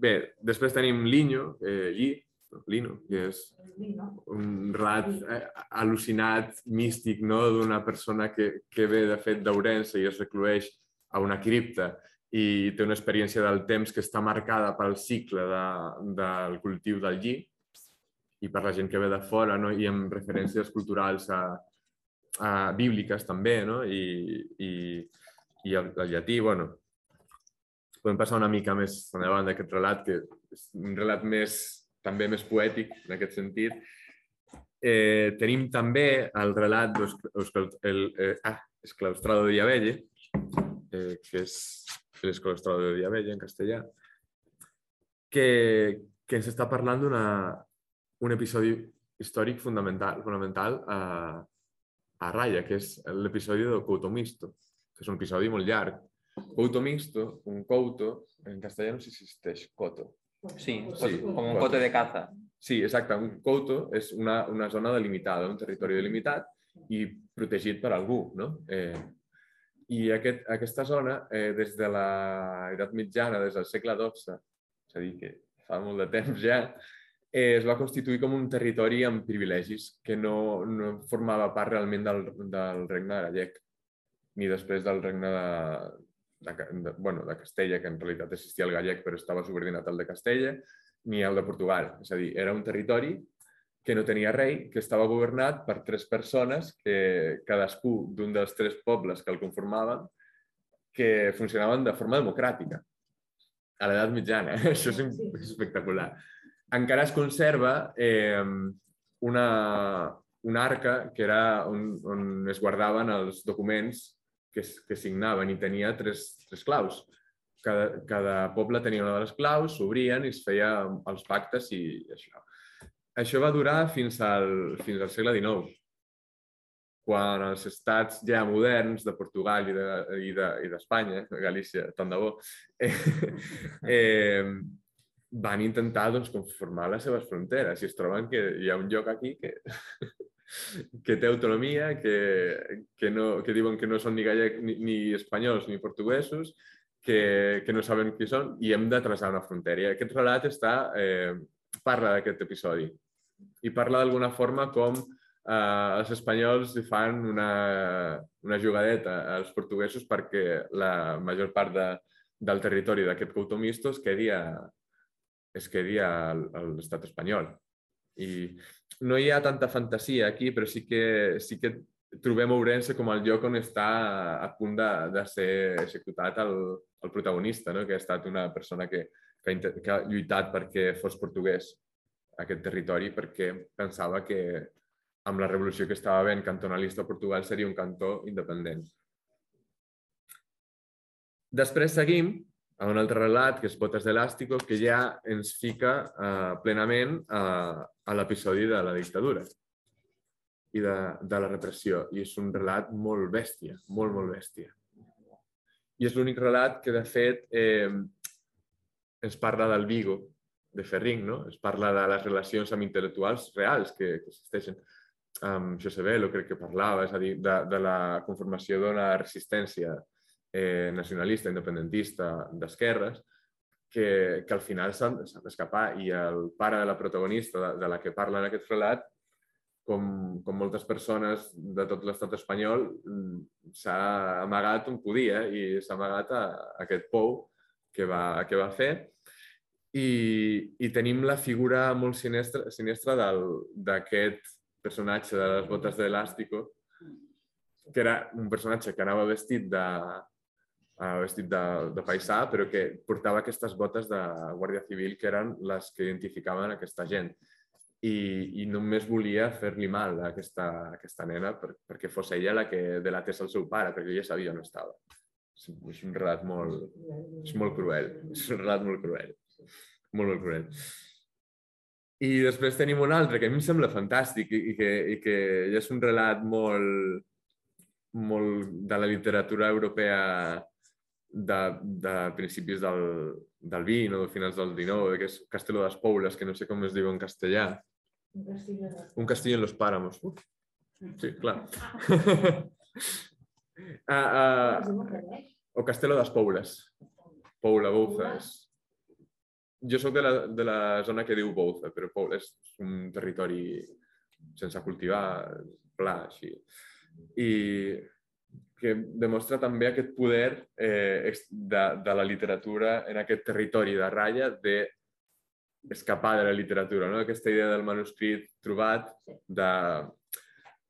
Bé, després tenim Linyo, eh, Lli, Lino, que és un relat eh, al·lucinat, místic, no? d'una persona que, que ve, de fet, d'Ourense i es reclueix a una cripta i té una experiència del temps que està marcada pel cicle de, del cultiu del lli i per la gent que ve de fora no? i amb referències culturals a, a bíbliques també no? I, i, i el, el llatí, bueno, podem passar una mica més endavant d'aquest relat, que és un relat més, també més poètic en aquest sentit. Eh, tenim també el relat d'Esclaustrado eh, ah, de Diabelle, eh, que és l'Esclaustrado de Diabelle en castellà, que, que ens està parlant d'un episodi històric fundamental, fonamental a, a Raya, que és l'episodi del Couto Mixto, que és un episodi molt llarg. Couto Mixto, un couto, en castellà no sé si existeix, coto. Sí, Sí, com un cote de caza. Sí, exacte. Un couto és una, una zona delimitada, un territori delimitat i protegit per algú, no? Eh, I aquest, aquesta zona, eh, des de l'edat mitjana, des del segle XII, és a dir, que fa molt de temps ja, eh, es va constituir com un territori amb privilegis que no, no formava part realment del, del regne gallec, ni després del regne de, de, de, bueno, de Castella, que en realitat existia el gallec però estava subordinat al de Castella, ni el de Portugal. És a dir, era un territori que no tenia rei, que estava governat per tres persones, que cadascú d'un dels tres pobles que el conformaven, que funcionaven de forma democràtica. A l'edat mitjana. Això és Sí. Encara es conserva eh, una, una arca que era on, on es guardaven els documents que, que signaven i tenia tres, tres claus. Cada, cada poble tenia una de les claus, s'obrien i es feia els pactes i això. Això va durar fins al, fins al segle XIX, quan els estats ja moderns de Portugal i de- i de- i d'Espanya, Galícia, tant de bo, eh, eh, van intentar doncs, conformar les seves fronteres i es troben que hi ha un lloc aquí que, que té autonomia, que, que, no, que diuen que no són ni, gallec, ni, ni espanyols ni portuguesos, que, que no saben qui són i hem de traçar una frontera. I aquest relat està, eh, parla d'aquest episodi i parla d'alguna forma com eh, els espanyols li fan una, una jugadeta als portuguesos perquè la major part de, del territori d'aquest Coutomisto es quedi a, es quedi a, a l'estat espanyol. I no hi ha tanta fantasia aquí, però sí que, sí que trobem Ourense com el lloc on està a punt de, de ser executat el, el protagonista, no? que ha estat una persona que, que, ha, que ha lluitat perquè fos portuguès aquest territori perquè pensava que amb la revolució que estava havent cantonalista a Portugal seria un cantó independent. Després seguim a un altre relat, que és Botes d'Elàstico, que ja ens fica eh, plenament eh, a l'episodi de la dictadura i de, de la repressió. I és un relat molt bèstia, molt, molt bèstia. I és l'únic relat que, de fet, eh, ens parla del Vigo, de Ferring, no? Es parla de les relacions amb intel·lectuals reals que, que existeixen. Amb José Velo crec que parlava, és a dir, de, de la conformació d'una resistència eh, nacionalista, independentista, d'esquerres, que, que al final s'han d'escapar. I el pare de la protagonista, de, de la que parla en aquest relat, com, com moltes persones de tot l'estat espanyol, mm, s'ha amagat on podia i s'ha amagat a, a aquest pou que va, que va fer. I, I tenim la figura molt sinistra, sinistra d'aquest personatge de les botes d'elàstico, que era un personatge que anava vestit de, anava vestit de, de paisà, però que portava aquestes botes de Guàrdia Civil que eren les que identificaven aquesta gent. I, i només volia fer-li mal a aquesta, a aquesta nena per, perquè fos ella la que delatés el seu pare, perquè ella sabia on estava. És, és un relat molt... És molt cruel. És un relat molt cruel. Molt, molt cruel. I després tenim un altre que a mi em sembla fantàstic i, i, que, i que ja és un relat molt, molt de la literatura europea de, de principis del, del 20 o de finals del 19, que és Castelo das Poulas, que no sé com es diu en castellà. Un castillo en los páramos. Uf. Sí, clar. ah, ah, o Castelo das Poulas. Poula, Bouza. És... Jo sóc de la, de la zona que diu Bouza, però Poula és un territori sense cultivar, pla, així. I que demostra també aquest poder eh, de, de la literatura en aquest territori de ratlla de escapar de la literatura, no? aquesta idea del manuscrit trobat de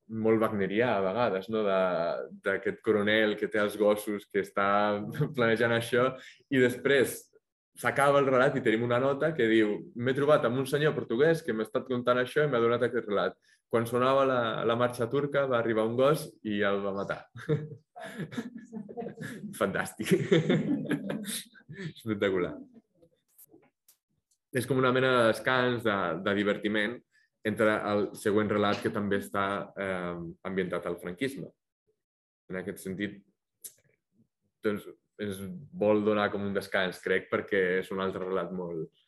molt wagnerià a vegades, no? D'aquest coronel que té els gossos, que està planejant això, i després s'acaba el relat i tenim una nota que diu m'he trobat amb un senyor portuguès que m'ha estat contant això i m'ha donat aquest relat. Quan sonava la, la marxa turca va arribar un gos i el va matar. Fantàstic. Espectacular. És com una mena de descans, de, de divertiment, entre el següent relat que també està eh, ambientat al franquisme. En aquest sentit, doncs, es vol donar com un descans, crec, perquè és un altre relat molt,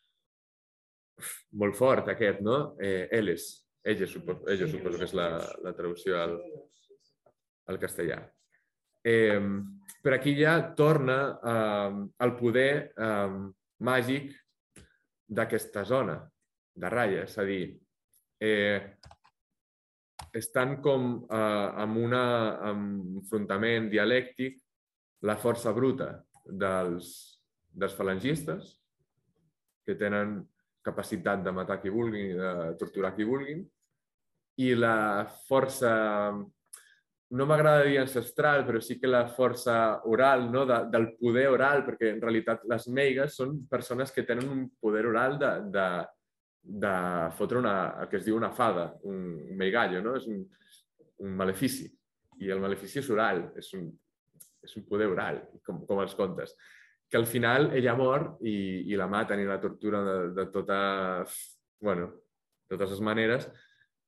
molt fort, aquest, no? Eh, Eles, ella, suposo, ella suposo que és la, la traducció al, al castellà. Eh, per aquí ja torna eh, el poder eh, màgic d'aquesta zona de ratlla, és a dir, eh, estan com eh, amb un enfrontament dialèctic la força bruta dels, dels falangistes, que tenen capacitat de matar qui vulguin, de torturar qui vulguin, i la força, no m'agrada dir ancestral, però sí que la força oral, no? de, del poder oral, perquè en realitat les meigues són persones que tenen un poder oral de, de, de fotre una, el que es diu una fada, un, un meigallo, no? és un, un malefici. I el malefici és oral, és un, és un poder oral, com, com els contes. Que al final ella mor i, i la maten i la torturen de, de tota, bueno, de totes les maneres,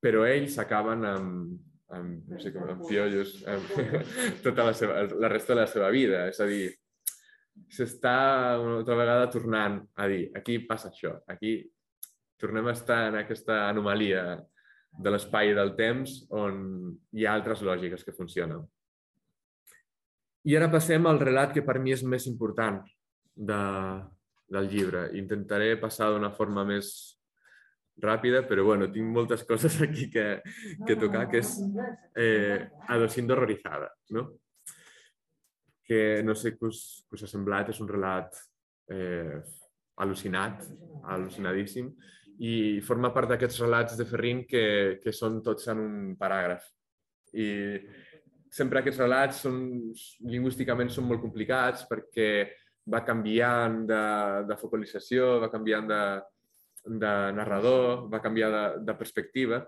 però ells s'acaben amb, amb, no sé com, amb piollos, amb tota la, seva, la resta de la seva vida. És a dir, s'està una altra vegada tornant a dir, aquí passa això, aquí tornem a estar en aquesta anomalia de l'espai i del temps on hi ha altres lògiques que funcionen. I ara passem al relat que per mi és més important de, del llibre. Intentaré passar d'una forma més ràpida, però bueno, tinc moltes coses aquí que, que tocar, que és eh, Adosindo horrorizada, no? que no sé què us, què us ha semblat, és un relat eh, al·lucinat, al·lucinadíssim, i forma part d'aquests relats de Ferrin que, que són tots en un paràgraf. I sempre aquests relats són, lingüísticament són molt complicats perquè va canviant de, de focalització, va canviant de, de narrador, va canviar de, de perspectiva,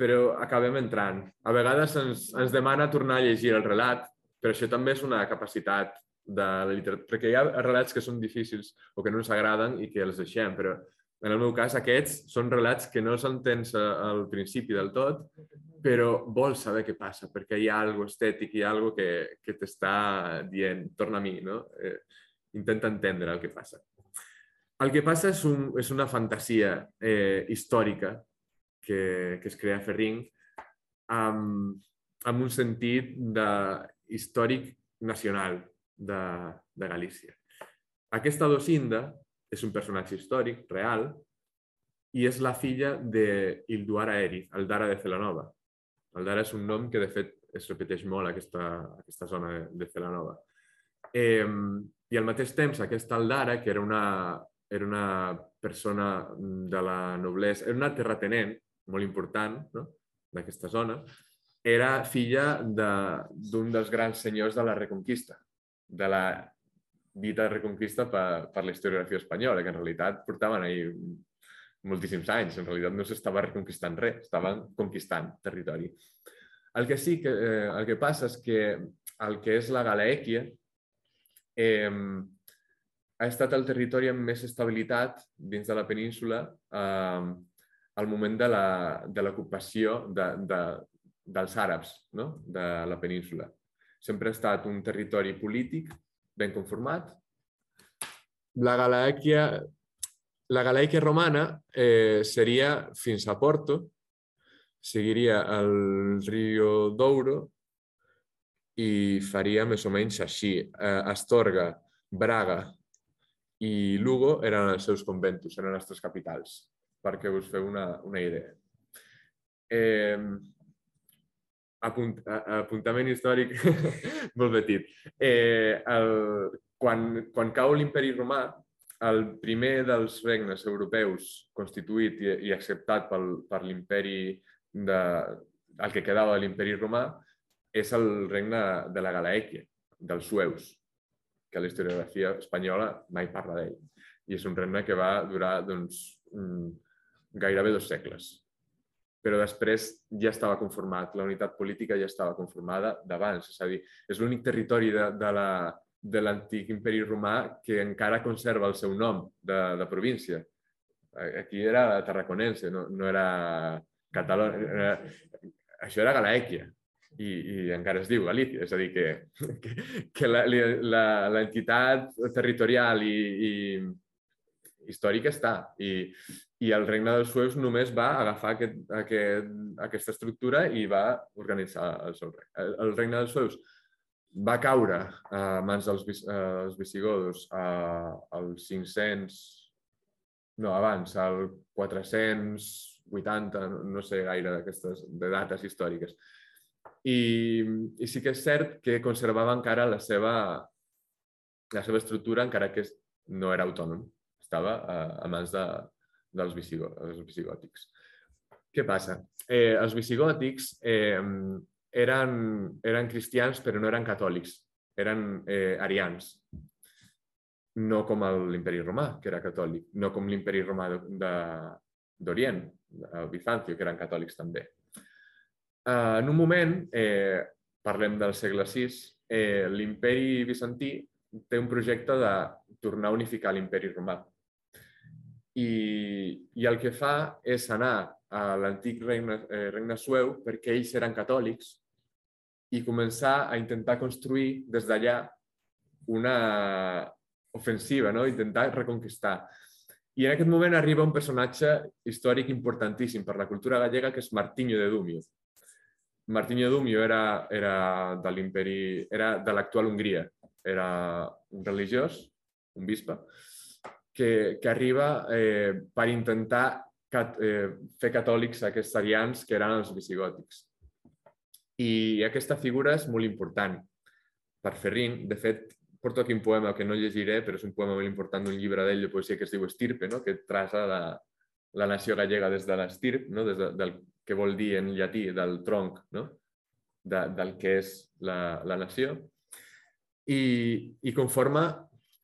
però acabem entrant. A vegades ens, ens demana tornar a llegir el relat, però això també és una capacitat de la literatura, perquè hi ha relats que són difícils o que no ens agraden i que els deixem, però en el meu cas aquests són relats que no s'entens al principi del tot, però vols saber què passa, perquè hi ha alguna estètic, hi ha alguna que, que t'està dient, torna a mi, no? Eh, intenta entendre el que passa. El que passa és, un, és una fantasia eh, històrica que, que es crea Ferring amb, amb un sentit de, històric nacional de, de Galícia. Aquesta Docinda és un personatge històric, real, i és la filla de Ilduara Eri, Aldara de Celanova. Aldara és un nom que, de fet, es repeteix molt aquesta, aquesta zona de, de Celanova. Eh, I al mateix temps, aquesta Aldara, que era una, era una persona de la noblesa, era una terratenent molt important no? d'aquesta zona, era filla d'un de, dels grans senyors de la Reconquista, de la dita Reconquista per, per la historiografia espanyola, que en realitat portaven ahir moltíssims anys. En realitat no s'estava reconquistant res, estaven conquistant territori. El que sí que, eh, el que passa és que el que és la Galaèquia eh, ha estat el territori amb més estabilitat dins de la península eh, al moment de l'ocupació de, de, dels àrabs no? de la península. Sempre ha estat un territori polític ben conformat. La Galaèquia, la Galaèquia romana eh, seria fins a Porto, seguiria el riu Douro i faria més o menys així. Eh, Astorga, Braga, i Lugo eren els seus conventos, eren les tres capitals, perquè us feu una, una idea. Eh, apunt, apuntament històric molt petit. Eh, el, quan, quan cau l'imperi romà, el primer dels regnes europeus constituït i, i acceptat pel, per l'imperi de, el que quedava de l'imperi romà és el regne de la Galaèquia, dels sueus, que la historiografia espanyola mai parla d'ell. I és un regne que va durar doncs, gairebé dos segles. Però després ja estava conformat, la unitat política ja estava conformada d'abans. És a dir, és l'únic territori de, de la, de l'antic imperi romà que encara conserva el seu nom de, de província. Aquí era tarraconense, no, no era Catalunya. Era... Això era Galaèquia i, i encara es diu Galícia, és a dir, que, que, que l'entitat territorial i, i històrica està. I, I el regne dels sueus només va agafar aquest, aquest, aquesta estructura i va organitzar el seu regne. El, el regne dels sueus va caure a mans dels, dels visigodos al 500, no, abans, al 480, no sé gaire d'aquestes de dates històriques. I, I sí que és cert que conservava encara la seva, la seva estructura, encara que no era autònom. Estava a, mans de, dels, visigo, dels visigòtics. Què passa? Eh, els visigòtics eh, eren, eren cristians però no eren catòlics, eren eh, arians. No com l'imperi romà, que era catòlic, no com l'imperi romà d'Orient, el Bizancio, que eren catòlics també. Uh, en un moment, eh, parlem del segle VI, eh, l'imperi bizantí té un projecte de tornar a unificar l'imperi romà. I, I el que fa és anar a l'antic regne, eh, regne sueu perquè ells eren catòlics i començar a intentar construir des d'allà una ofensiva, no? intentar reconquistar. I en aquest moment arriba un personatge històric importantíssim per la cultura gallega que és Martinho de Dumio. Martinho Dumio era, era de l'imperi, era de l'actual Hongria. Era un religiós, un bisbe, que, que arriba eh, per intentar cat, eh, fer catòlics aquests arians que eren els visigòtics. I aquesta figura és molt important per Ferrin. De fet, porto aquí un poema que no llegiré, però és un poema molt important d'un llibre d'ell de poesia que es diu Estirpe, no? que traça la, la nació gallega des de l'estirp, no? des de, del que vol dir en llatí del tronc, no? de, del que és la, la nació i, i conforma,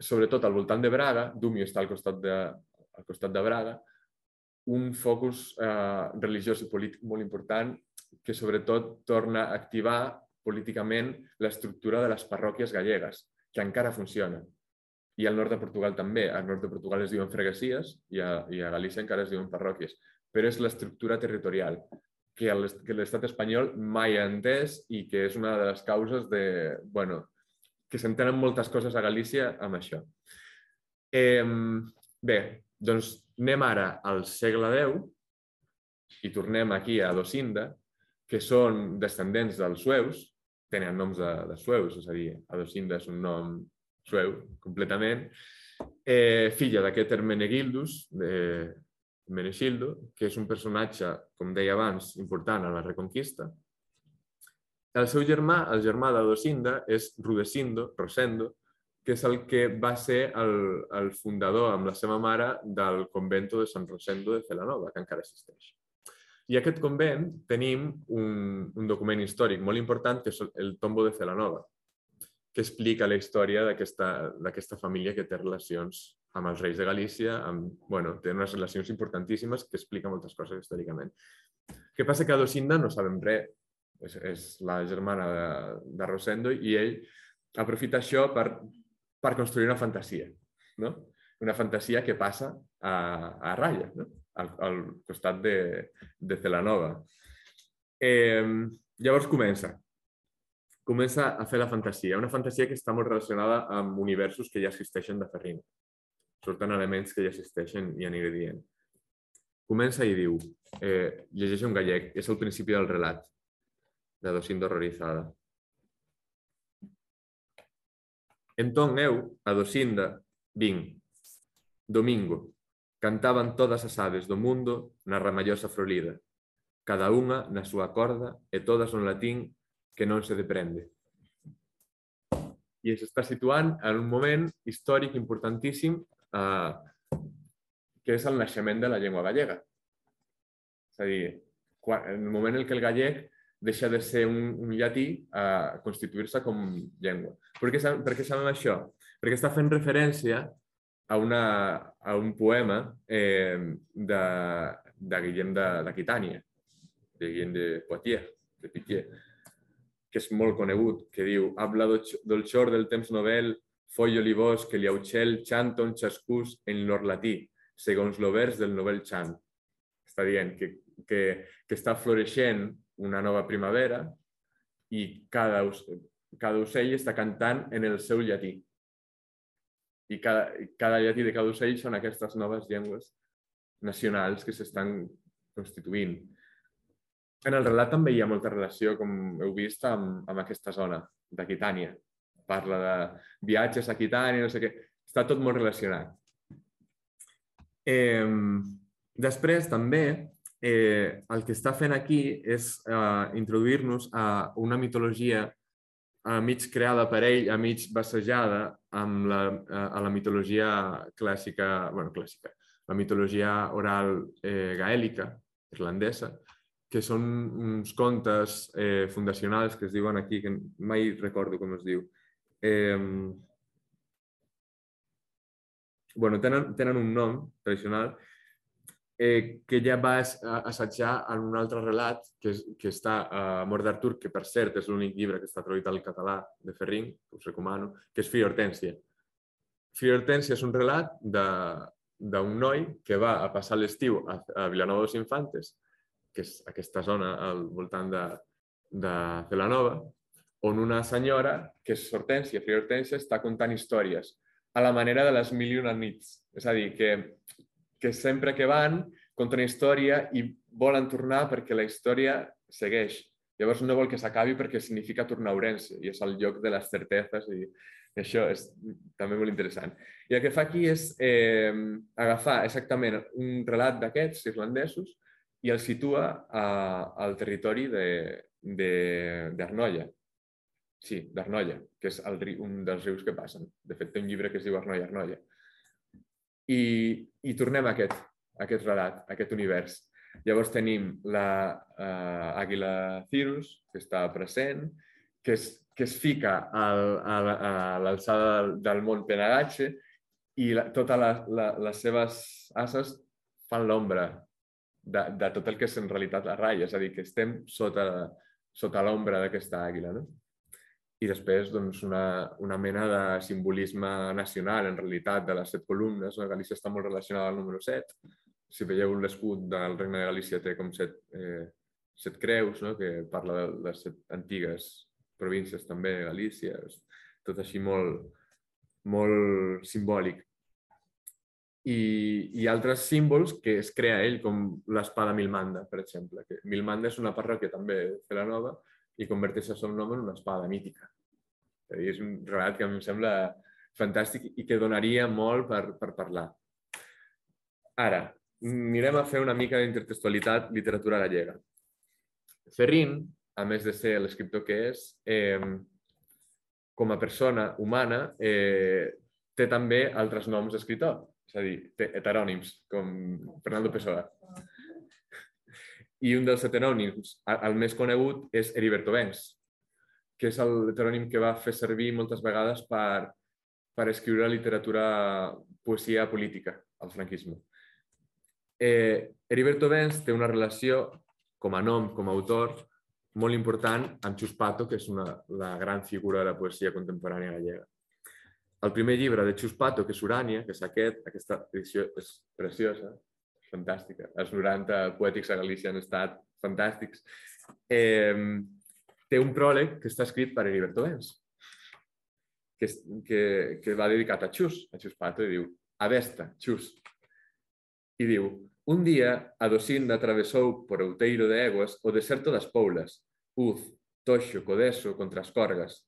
sobretot al voltant de Braga, Dumio està al costat de, al costat de Braga, un focus eh, religiós i polític molt important que sobretot torna a activar políticament l'estructura de les parròquies gallegues, que encara funciona. I al nord de Portugal també. Al nord de Portugal es diuen freguesies i a, i a Galícia encara es diuen parròquies. Però és l'estructura territorial que l'estat espanyol mai ha entès i que és una de les causes de, bueno, que s'entenen moltes coses a Galícia amb això. Eh, bé, doncs anem ara al segle X i tornem aquí a Docinda, que són descendents dels sueus, tenen noms de, de sueus, és a dir, Adocinda és un nom sueu completament, eh, filla d'aquest Hermenegildus, de Menexildo, que és un personatge, com deia abans, important a la Reconquista. El seu germà, el germà d'Adocinda, és Rudecindo, Rosendo, que és el que va ser el, el fundador amb la seva mare del convento de San Rosendo de Celanova, que encara existeix. I aquest convent tenim un, un document històric molt important que és el Tombo de Celanova, que explica la història d'aquesta família que té relacions amb els reis de Galícia, amb, bueno, té unes relacions importantíssimes que explica moltes coses històricament. Què passa que a Docinda no sabem res, és, és la germana de, de Rosendo i ell aprofita això per per construir una fantasia, no? Una fantasia que passa a, a Raya, no? al, al costat de, de Celanova. Eh, llavors comença. Comença a fer la fantasia, una fantasia que està molt relacionada amb universos que ja existeixen de Ferrin. Surten elements que ja existeixen i aniré dient. Comença i diu, eh, llegeix un gallec, és el principi del relat, da dosindo horrorizada. Entón eu, a dosinda, vin. Domingo, cantaban todas as aves do mundo na ramallosa frolida, cada unha na súa corda e todas no latín que non se deprende. E se está situant en un moment històric importantíssim eh, que és el naixement de la llengua gallega. És a dir, quan, en el moment en què el gallec deixa de ser un, un llatí a constituir-se com llengua. Per què, per què sabem això? Perquè està fent referència a, una, a un poema eh, de, de Guillem d'Aquitània, de, de Guillem de Poitiers, de Pitié, que és molt conegut, que diu «Habla del xor del temps novel, foi olivós que li auxel chanton xascús en l'or latí, segons lo vers del novel chant». Està dient que, que, que està floreixent una nova primavera i cada, cada ocell està cantant en el seu llatí. I cada, cada llatí de cada ocell són aquestes noves llengües nacionals que s'estan constituint. En el relat també hi ha molta relació, com heu vist, amb, amb aquesta zona d'Aquitània. Parla de viatges a Aquitània, no sé què. Està tot molt relacionat. Eh, després, també, eh, el que està fent aquí és eh, introduir-nos a una mitologia a mig creada per ell, a mig bassejada amb la, a la mitologia clàssica, bueno, clàssica, la mitologia oral eh, gaèlica, irlandesa, que són uns contes eh, fundacionals que es diuen aquí, que mai recordo com es diu. Eh, bueno, tenen, tenen un nom tradicional eh, que ja va assajar en un altre relat que, és, que està a Mort d'Artur, que per cert és l'únic llibre que està traduït al català de Ferrin, que us recomano, que és Filla Hortència. Hortència és un relat d'un noi que va a passar l'estiu a, a Vilanova dels Infantes, que és aquesta zona al voltant de, de Vilanova, on una senyora, que és Hortència, Filla Hortència, està contant històries a la manera de les mil i una nits. És a dir, que que sempre que van contra una història i volen tornar perquè la història segueix. Llavors no vol que s'acabi perquè significa tornar a Ourense i és el lloc de les certeses i això és també molt interessant. I el que fa aquí és eh, agafar exactament un relat d'aquests irlandesos i el situa a, al territori d'Arnolla. Sí, d'Arnolla, que és el, un dels rius que passen. De fet, té un llibre que es diu Arnolla, Arnolla. I, i tornem a aquest, a aquest relat, a aquest univers. Llavors tenim la uh, àguila Cirrus, que està present, que es, que es fica al, a, a l'alçada del, del mont Penagatxe i la, totes la, la, les seves ases fan l'ombra de, de tot el que és en realitat la ratlla, és a dir, que estem sota, sota l'ombra d'aquesta àguila. No? I després doncs, una, una mena de simbolisme nacional, en realitat, de les set columnes. No? Galícia està molt relacionada al número 7. Si veieu l'escut del Regne de Galícia té com set, eh, set creus, no? que parla de les set antigues províncies també de Galícia. Tot així molt, molt simbòlic. I, i altres símbols que es crea ell, com l'espada Milmanda, per exemple. Que Milmanda és una parròquia també de la Nova, i converteix el seu nom en una espada mítica. És, és un relat que em sembla fantàstic i que donaria molt per, per parlar. Ara, anirem a fer una mica d'intertextualitat literatura gallega. Ferrín, a més de ser l'escriptor que és, eh, com a persona humana, eh, té també altres noms d'escriptor, és a dir, té heterònims, com Fernando Pessoa. I un dels heterònims, el més conegut, és Heriberto Benz, que és l'heterònim que va fer servir moltes vegades per, per escriure literatura, poesia política al franquisme. Eh, Heriberto Benz té una relació, com a nom, com a autor, molt important amb Xus Pato, que és una, la gran figura de la poesia contemporània gallega. El primer llibre de Xus Pato, que és Urània, que és aquest, aquesta edició és preciosa, fantàstica. Els 90 poètics a Galícia han estat fantàstics. Eh, té un pròleg que està escrit per Heriberto Benz, que, que, que va dedicat a Xus, a Xus Pato, i diu, a Vesta, Xus. E diu, un día a dosinda atravesou por outeiro de Eguas o deserto das Poulas, Uz, Toxo, Codeso, contra as Corgas.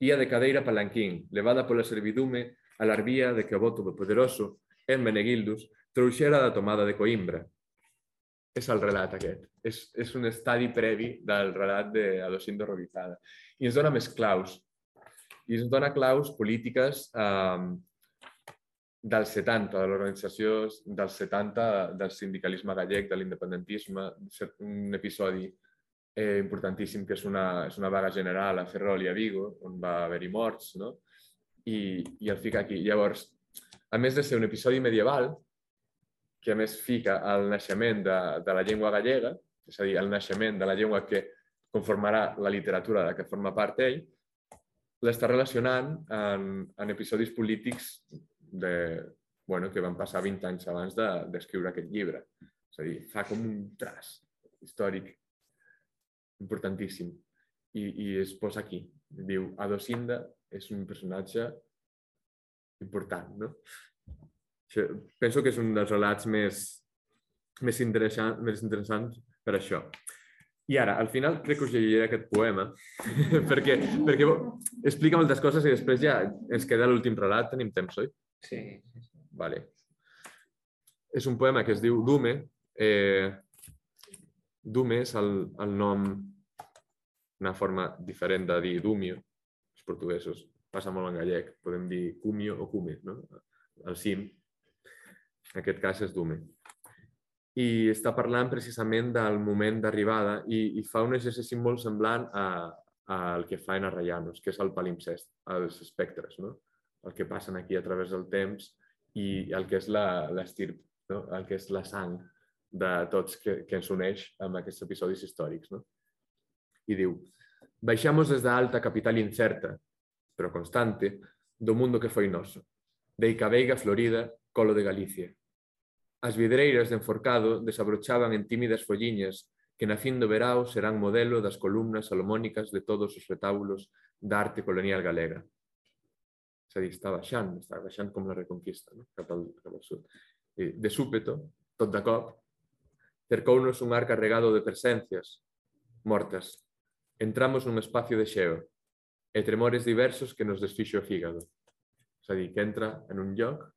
Ia de cadeira palanquín, levada pola servidume a larvía de que o voto do poderoso, en Meneguildus, trouxera da tomada de Coimbra. És el relat aquest. És, és un estadi previ del relat de Adosindo Rovizada. I ens dona més claus. I ens dona claus polítiques eh, dels 70, de l'organització dels 70 del sindicalisme gallec, de l'independentisme, un episodi eh, importantíssim que és una, és una vaga general a Ferrol i a Vigo, on va haver-hi morts, no? I, i el fica aquí. Llavors, a més de ser un episodi medieval, que a més fica el naixement de, de la llengua gallega, és a dir, el naixement de la llengua que conformarà la literatura de què forma part ell, l'està relacionant en, en episodis polítics de, bueno, que van passar 20 anys abans d'escriure de, aquest llibre. És a dir, fa com un traç històric importantíssim. I, i es posa aquí. Diu, Adosinda és un personatge important, no? Penso que és un dels relats més, més, interessant, més interessants per això. I ara, al final, crec que us llegiré aquest poema, perquè, perquè explica moltes coses i després ja ens queda l'últim relat. Tenim temps, oi? Sí. Vale. És un poema que es diu Dume. Eh, Dume és el, el nom, una forma diferent de dir Dumio, els portuguesos. Passa molt en gallec. Podem dir Cumio o Cume, no? El cim, en aquest cas és Dume. I està parlant precisament del moment d'arribada i, i fa un exercici molt semblant a, al que fa en Arrayanos, que és el palimpsest, els espectres, no? el que passen aquí a través del temps i el que és l'estirp, no? el que és la sang de tots que, que ens uneix amb aquests episodis històrics. No? I diu, baixamos desde a alta capital incerta, pero constante, do mundo que foi noso, de Icabeiga Florida, colo de Galicia, As vidreiras de enforcado desabrochaban en tímidas folliñas que na fin do verao serán modelo das columnas salomónicas de todos os retábulos da arte colonial galega. Se di, está baixando, está baixando como na Reconquista, no? cap ao sur. E, de súpeto, Tontacop cercounos un ar carregado de presencias mortas. Entramos nun espacio de xeo e tremores diversos que nos desfixo o fígado. Se di, que entra en un lloc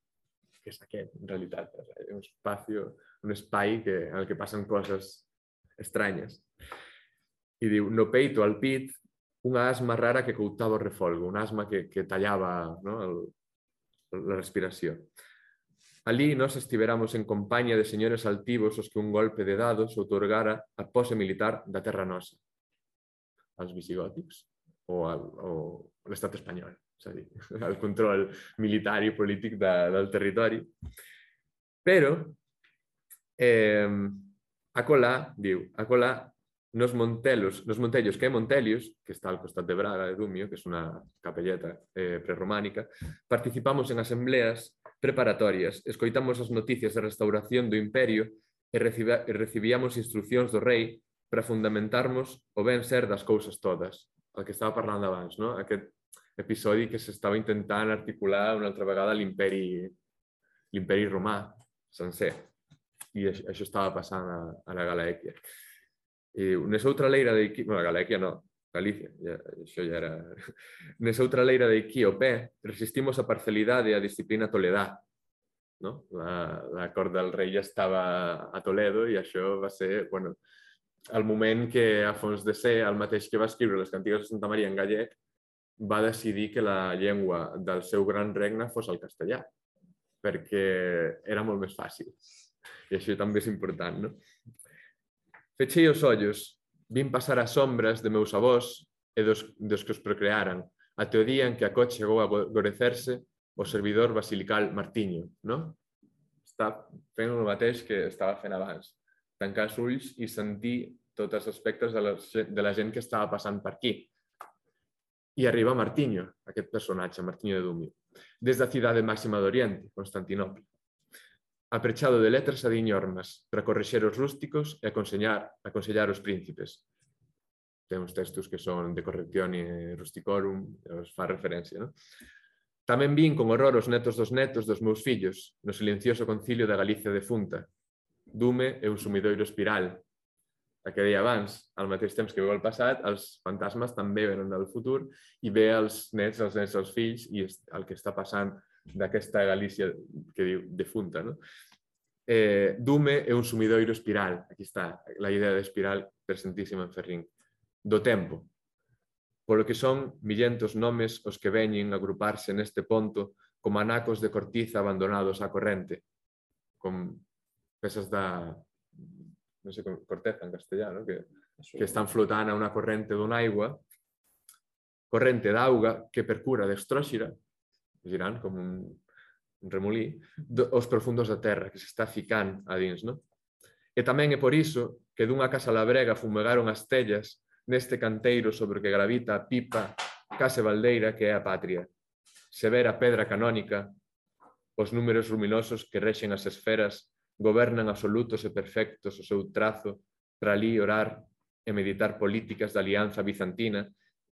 que és aquest, en realitat. Hai un espacio, un espai que, en el que passen coses estranyes. E diu, no peito al pit, unha asma rara que coutaba o refolgo, unha asma que, que tallaba no, el, la respiración. Alí nos estiveramos en compañía de señores altivos os que un golpe de dados outorgara a pose militar da terra nosa. Aos visigóticos ou, ao, ao Estado español és a dir, el control militar i polític de, del territori. Però eh, Acolà, diu, Acolà nos Montelos, nos Montellos, que é Montelios, que está al costat de Braga, de Dumio, que é unha capelleta eh, prerrománica, participamos en asembleas preparatorias, escoitamos as noticias de restauración do imperio e, recibe, e recibíamos instruccións do rei para fundamentarmos o ben ser das cousas todas, O que estaba parlando abans, no? aquest episodi que s'estava intentant articular una altra vegada l'imperi l'imperi romà sencer. I això, això estava passant a, a la Galèquia. E nesa outra leira de Iki, bueno, Galicia no, Galicia, ya, xo ya era... Nesa outra leira de pé, resistimos a parcialidade e a disciplina toledá. No? La, la del rei ja estava a Toledo i això va ser, bueno, el moment que Afons de Sé, el mateix que va escriure les cantigues de Santa Maria en gallec, va decidir que la llengua del seu gran regne fos el castellà, perquè era molt més fàcil. I això també és important, no? Fechei os ollos, vin pasar as sombras de meus avós e dos, dos que os procrearan, até o día en que a coche chegou a gorecerse o servidor basilical Martiño, no? Està fent el mateix que estava fent abans. Tancar els ulls i sentir tots els aspectes de la, de la gent que estava passant per aquí. e arriba Martiño, aquest personaxe, Martiño de Dumio, desde a cidade máxima do Oriente, Constantinopla. Aprechado de letras a diñormas, para correxer os rústicos e aconsellar, aconsellar os príncipes. Ten uns textos que son de corrección e rusticorum, e os fa referencia. Non? Tamén vin con horror os netos dos netos dos meus fillos, no silencioso concilio da Galicia defunta. Dume é un sumidoiro espiral, A que deia abans, al mateix temps que veu el passat, els fantasmes també venen del futur i ve els nets, els nets, els fills i el que està passant d'aquesta Galícia que diu defunta. No? Eh, Dume é un sumidoiro espiral, aquí está la idea de espiral en Ferrín, do tempo, polo que son millentos nomes os que veñen agruparse neste ponto como anacos de cortiza abandonados á corrente, con pesas da no sé, corteza en castellano, que, que están flotant a una corrente d'una aigua, corrente d'auga que percura d'estròxira, girant com un, un remolí, os profundos da terra, que se está ficant a dins, no? E tamén é por iso que dunha casa labrega fumegaron as tellas neste canteiro sobre o que gravita a pipa case valdeira que é a patria. Severa pedra canónica, os números luminosos que rexen as esferas gobernan absolutos e perfectos o seu trazo para ali orar e meditar políticas da alianza bizantina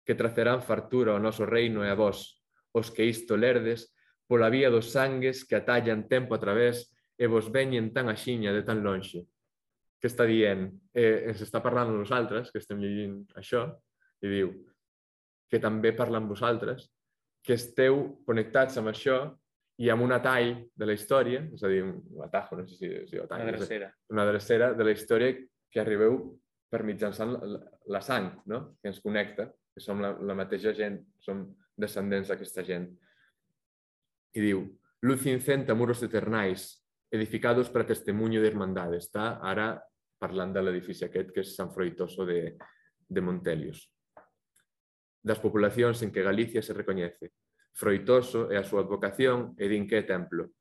que tracerán fartura ao noso reino e a vós, os que isto lerdes, pola vía dos sangues que atallan tempo a través e vos veñen tan axiña de tan lonxe. Que está dient? Eh, ens està parlant nosaltres, que estem llegint això, i diu que també parlen vosaltres, que esteu connectats amb això i amb una tall de la història, és a dir, un atajo, no sé si es diu tall, Una drecera. una drecera de la història que arribeu per mitjançant la, la sang, no? que ens connecta, que som la, la mateixa gent, som descendents d'aquesta gent. I diu, luz incenta muros eternais, edificados para testemunho de hermandade. Està ara parlant de l'edifici aquest, que és San Froitoso de, de Montelios. Das populacións en que Galicia se recoñece. Froitoso é a súa advocación e din que é templo.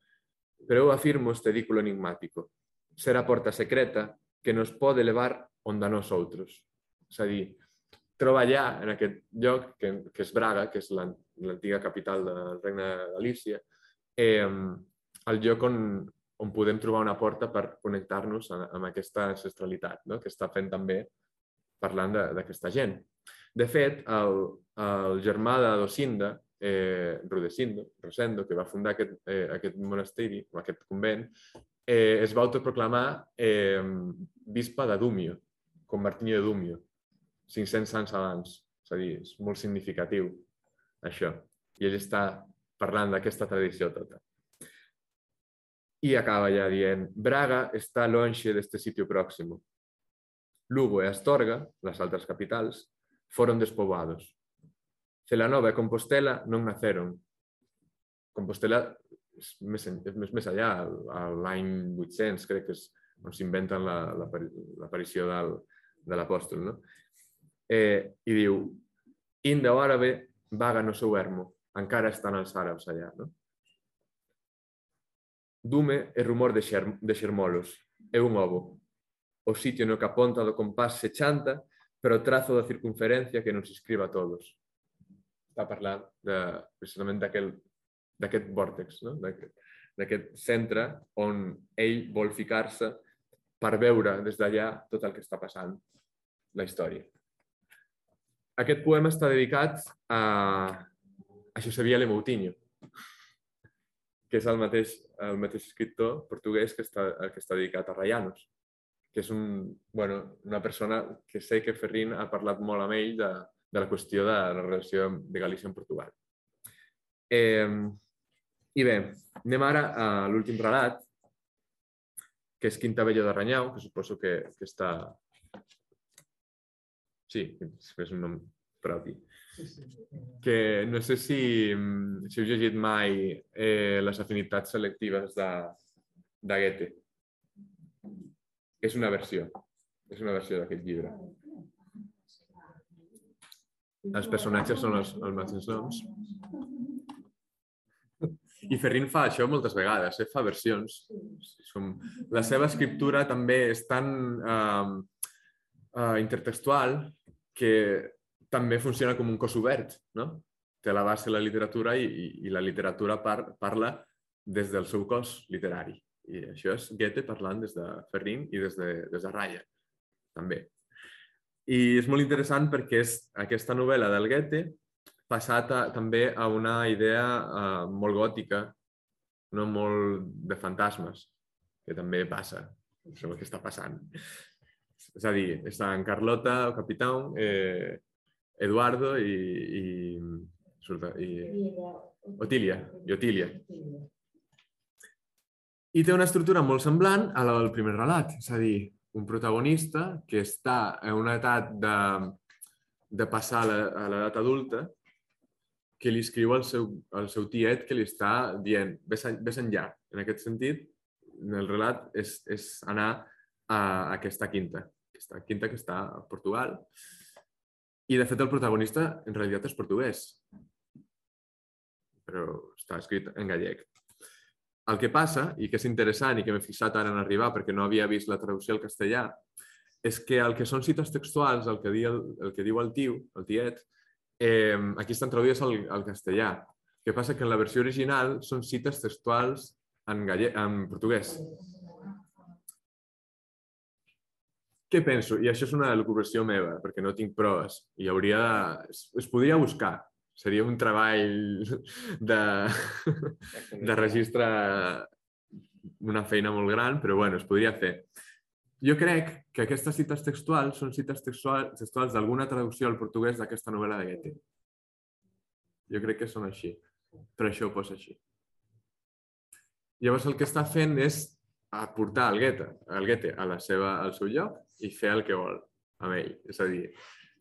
Pero eu afirmo este dículo enigmático. Ser a porta secreta que nos pode levar onde a nós outros. És a dir, troba allà, en aquest lloc, que, que és Braga, que és l'antiga capital del regne de Galícia, eh, el lloc on, on podem trobar una porta per connectar-nos amb aquesta ancestralitat, no? que està fent també parlant d'aquesta gent. De fet, el, el germà de Docinda, eh, Rudecindo, Rosendo, que va fundar aquest, eh, aquest monasteri, o aquest convent, eh, es va autoproclamar eh, bispa de Dumio, com Martí de Dumio, 500 anys abans. És a dir, és molt significatiu això. I ell està parlant d'aquesta tradició tota. I acaba ja dient, Braga està longe d'este sitio próximo. Lugo e Astorga, las altas capitals, foron despobados. Celanova e Compostela non naceron. Compostela mes, mes allá, al l'any 800, crec que és on s'inventen l'aparició la, la, de l'apòstol. No? Eh, I diu, Inda o árabe vaga no seu ermo, encara estan els àrabs allà. No? Dume é rumor de, xer, de xermolos, é un ovo. O sitio no que aponta ponta do compás se chanta, pero o trazo da circunferencia que nos escriba a todos. Està parlant de, precisament d'aquest vòrtex, no? d'aquest centre on ell vol ficar-se per veure des d'allà tot el que està passant, la història. Aquest poema està dedicat a, a José Viale Moutinho, que és el mateix, el mateix escriptor portuguès que està, que està dedicat a Rayanos, que és un, bueno, una persona que sé que Ferrín ha parlat molt amb ell de, de la qüestió de la relació de Galícia amb Portugal. Eh, I bé, anem ara a l'últim relat, que és Quinta Vella de Ranyau, que suposo que, que està... Sí, és un nom propi. Que no sé si, si heu llegit mai eh, les afinitats selectives de, de Goethe. És una versió, és una versió d'aquest llibre. Els personatges són els, els mateixos noms. I Ferrin fa això moltes vegades, eh? fa versions. Com... La seva escriptura també és tan uh, uh, intertextual que també funciona com un cos obert, no? Té la base la literatura i, i, i la literatura par, parla des del seu cos literari. I això és Goethe parlant des de Ferrin i des de, des de Raya, també. I és molt interessant perquè és aquesta novel·la del Goethe passat a, també a una idea uh, molt gòtica, no molt de fantasmes, que també passa, el que està passant. És a dir, està en Carlota, el capità, eh, Eduardo i, i, i Otília, i Otília. I té una estructura molt semblant a la del primer relat, és a dir, un protagonista que està en una edat de, de passar a l'edat adulta, que li escriu al seu, al seu tiet que li està dient ves, ves enllà. En aquest sentit, el relat és, és anar a aquesta quinta, aquesta quinta que està a Portugal. I, de fet, el protagonista en realitat és portuguès, però està escrit en gallec. El que passa, i que és interessant i que m'he fixat ara en arribar perquè no havia vist la traducció al castellà, és que el que són cites textuals, el que, diu el, el que diu el tio, el tiet, eh, aquí estan traduïdes al, al castellà. El que passa que en la versió original són cites textuals en, galle en portuguès. Què penso? I això és una elucubració meva, perquè no tinc proves. I hauria de... Es, es podria buscar. Seria un treball de, de registre una feina molt gran, però bueno, es podria fer. Jo crec que aquestes cites textuals són cites textuals, textuals d'alguna traducció al portuguès d'aquesta novel·la de Goethe. Jo crec que són així. Per això ho posa així. Llavors el que està fent és aportar el Goethe, el Goethe a la seva, al seu lloc i fer el que vol amb ell. És a dir,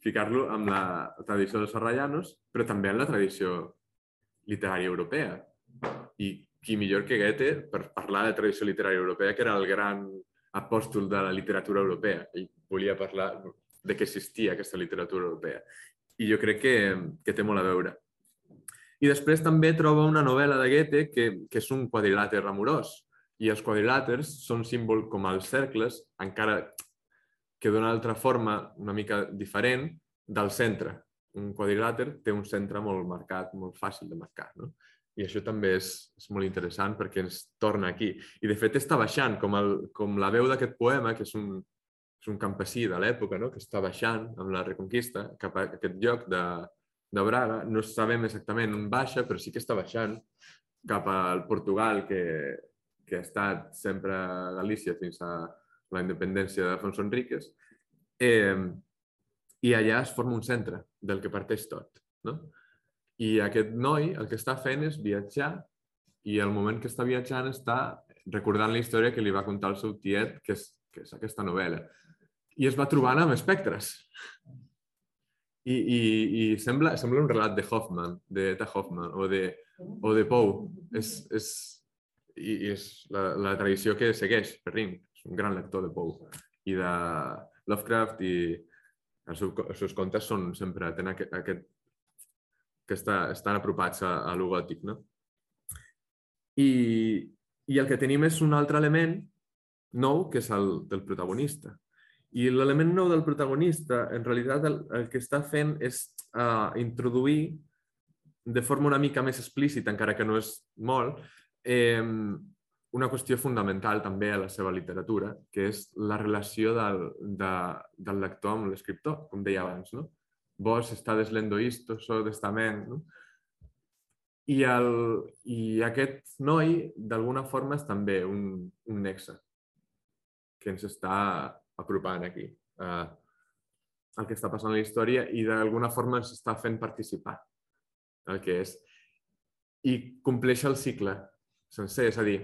ficar-lo amb la tradició dels serrallanos, però també en la tradició literària europea. I qui millor que Goethe per parlar de tradició literària europea, que era el gran apòstol de la literatura europea. Ell volia parlar de que existia aquesta literatura europea. I jo crec que, que té molt a veure. I després també troba una novel·la de Goethe que, que és un quadrilàter amorós. I els quadrilàters són símbol com els cercles, encara que d'una altra forma una mica diferent del centre. Un quadrilàter té un centre molt marcat, molt fàcil de marcar. No? I això també és, és molt interessant perquè ens torna aquí. I de fet està baixant, com, el, com la veu d'aquest poema, que és un, és un campesí de l'època, no? que està baixant amb la Reconquista cap a aquest lloc de, de Braga. No sabem exactament on baixa, però sí que està baixant cap al Portugal, que, que ha estat sempre a Galícia fins a la independència d'Afonso Enríquez. Eh, I allà es forma un centre del que parteix tot. No? I aquest noi el que està fent és viatjar i al moment que està viatjant està recordant la història que li va contar el seu tiet, que és, que és aquesta novel·la. I es va trobant amb espectres. I, i, i sembla, sembla un relat de Hoffman, de Eta Hoffman, o de, o de Poe. És, és, i, és la, la tradició que segueix Ferrin, és un gran lector de Poe i de Lovecraft i els, seu, els seus contes són sempre, tenen aquest, aquest que està, estan apropats a, a lo gòtic, no? I, I el que tenim és un altre element nou, que és el del protagonista. I l'element nou del protagonista, en realitat, el, el que està fent és uh, introduir de forma una mica més explícita, encara que no és molt, eh, una qüestió fundamental també a la seva literatura, que és la relació del, de, del lector amb l'escriptor, com deia abans. No? Vos estades lendo isto, so d'estament. No? I, el, I aquest noi, d'alguna forma, és també un, un nexe que ens està apropant aquí. Uh, el que està passant a la història i d'alguna forma ens està fent participar el que és. I compleix el cicle sencer, és a dir,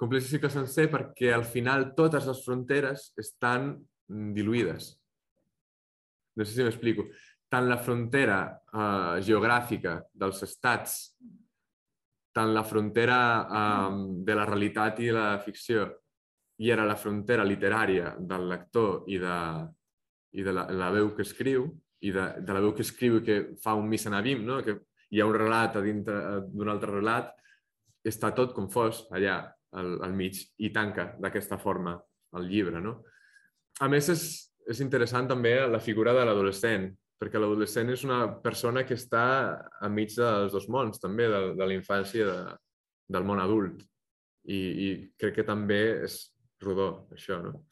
compleix el cicle sencer perquè al final totes les fronteres estan diluïdes. No sé si m'explico. Tant la frontera eh, geogràfica dels estats, tant la frontera eh, de la realitat i la ficció, i era la frontera literària del lector i de, i de la, la veu que escriu, i de, de la veu que escriu i que fa un Missanabim, no? que hi ha un relat a dintre d'un altre relat, està tot confós allà al, al mig i tanca d'aquesta forma el llibre. No? A més, és, és interessant també la figura de l'adolescent, perquè l'adolescent és una persona que està enmig dels dos mons, també, de, de la infància de, del món adult. I, I crec que també és rodó, això, no?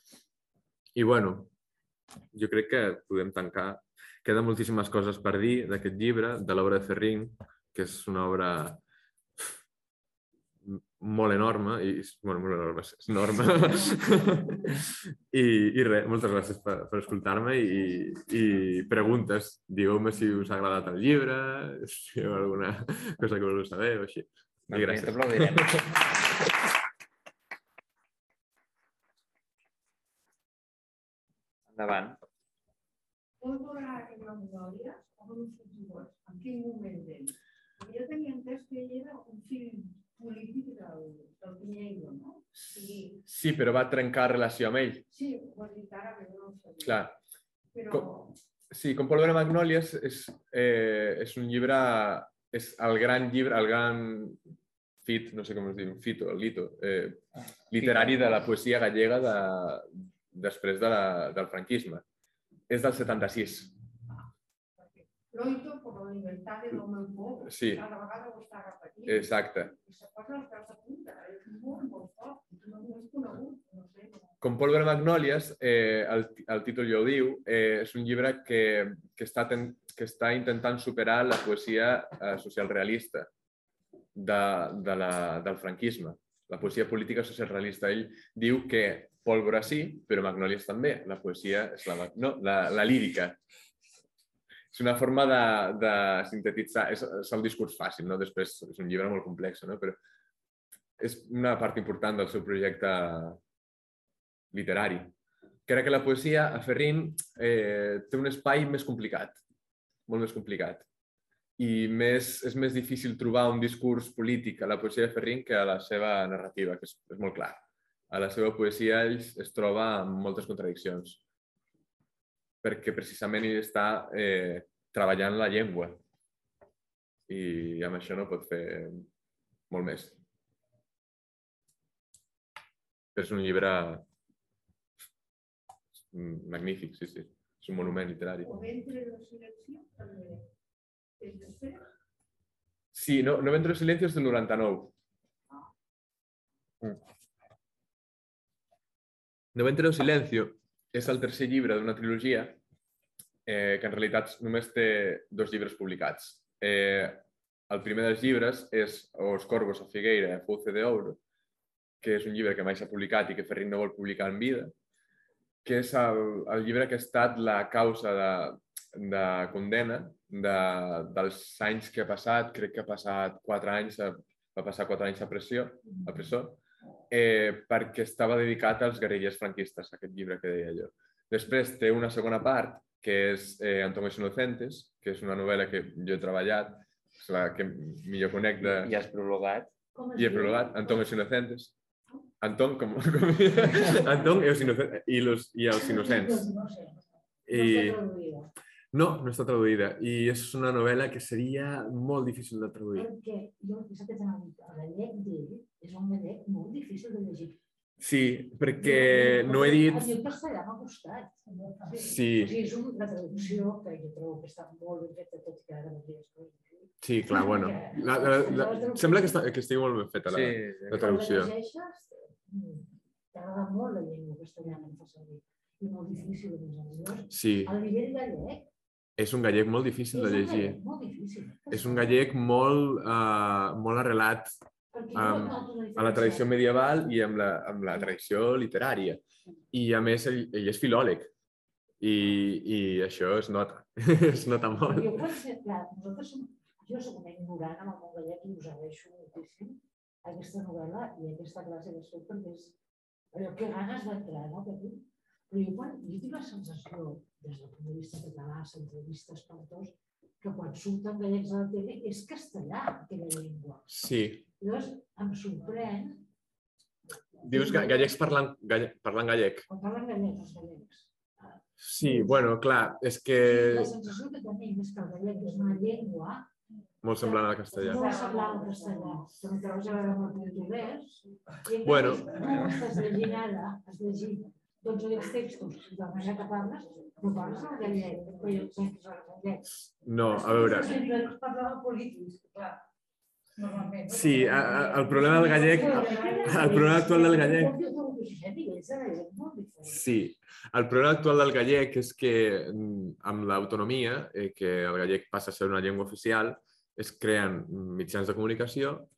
I, bueno, jo crec que podem tancar Queden moltíssimes coses per dir d'aquest llibre, de l'obra de Ferrin, que és una obra molt enorme, i, bueno, molt enorme, és enorme. I, I res, moltes gràcies per, per escoltar-me i, i preguntes. Digueu-me si us ha agradat el llibre, si hi ha alguna cosa que voleu saber o així. I gràcies. Endavant. Pólvora en la memòria o uns futurs? En quin moment d'ell? Jo tenia entès que ell era un fill polític del, del Pinheiro, no? Sí. sí, però va trencar relació amb ell. Sí, ho has dit ara, però no ho sabia. Clar. Però... Com, sí, com Pólvora Magnòlies és, eh, és un llibre, és el gran llibre, el gran fit, no sé com es diu, fito, lito, eh, literari de la poesia gallega de, després de la, del franquisme és del 76. Loito por la libertad del meu poble. Sí. Cada vegada ho està repetint. Exacte. I se posa el cap de punta. És molt, molt fort. No és conegut. No sé. No. Com Pólvora Magnòlies, eh, el, el títol ja ho diu, eh, és un llibre que, que, està ten, que està intentant superar la poesia eh, socialrealista de, de la, del franquisme, la poesia política socialrealista. Ell diu que Pólvora sí, però Magnòlies també. La poesia és la, no, la, la lírica. És una forma de, de sintetitzar, és, és el discurs fàcil, no? Després és un llibre molt complex, no? Però és una part important del seu projecte literari. Crec que la poesia a Ferrin eh, té un espai més complicat, molt més complicat. I més, és més difícil trobar un discurs polític a la poesia de Ferrin que a la seva narrativa, que és, és molt clar a la seva poesia ell es troba amb moltes contradiccions, perquè precisament ell està eh, treballant la llengua i amb això no pot fer molt més. És un llibre magnífic, sí, sí. És un monument literari. Sí, no, no ventre silencio és del 99. Ah. Mm. No ventre silencio és el tercer llibre d'una trilogia eh, que en realitat només té dos llibres publicats. Eh, el primer dels llibres és Os Corvos a Figueira, Fouce de Ouro, que és un llibre que mai s'ha publicat i que Ferrin no vol publicar en vida, que és el, el llibre que ha estat la causa de, de condena de, dels anys que ha passat, crec que ha passat quatre anys, va passar quatre anys a, pressió, a presó, eh, perquè estava dedicat als guerrillers franquistes, aquest llibre que deia jo. Després té una segona part, que és eh, Antomos Inocentes, que és una novel·la que jo he treballat, és la que millor conec de... I has prologat i he prologat Antón els Inocentes. Antón, com, com Antón i els, inocentes, i, los, i els Innocents. No sé. I, No no, està traduïda. I és una novel·la que seria molt difícil de traduir. Perquè jo el que t'anava a dir, el gallec d'ell és un gallec molt difícil de llegir. Sí, perquè no he dit... El castellà m'ha costat. Sí. O sigui, és una traducció que jo trobo que està molt ben feta, tot i que ara no coses. Sí, clar, bueno. La, la, la, sembla que, està, que estigui molt ben feta la, Sí, la Quan traducció. la llegeixes, mm, t'agrada molt la llengua castellana que fa servir. I molt difícil, a més a més. Sí, El nivell gallec és un gallec molt difícil de és un llegir. gallec molt difícil. És un gallec molt, uh, molt arrelat amb- a la tradició medieval i amb la, amb la tradició literària. I a més ell, ell és filòleg. I, I això es nota, es nota molt. Jo sé, clar, nosaltres som, jo soc una ignorant amb el món gallec i us agraeixo moltíssim aquesta novel·la i aquesta classe que soc perquè és allò que ganes d'entrar, no? Però jo, quan, jo tinc la sensació, des del punt de vista català, per tots, que quan surten gallecs a la tele és castellà aquella llengua. Sí. Llavors em sorprèn Dius ga- gallecs parlant, galle, parlant gallec. quan parlen gallec els gallecs. Sí, bueno, clar, és que La sensació que tenim és que el gallec és una llengua molt semblant al castellà. molt semblant al castellà, però no treus a veure amb el portuguès. I en Bueno. estàs llegint ara, has llegit tots els textos de la manera no parles el gallec, gallec. No, a veure, Sempre parlava polítics, clar. Sí, a- a- el problema del gallec- el problema actual del gallec- sí, el problema actual del gallec és que mm, amb l'autonomia, eh, que el gallec passa a ser una llengua oficial, es creen mitjans de comunicació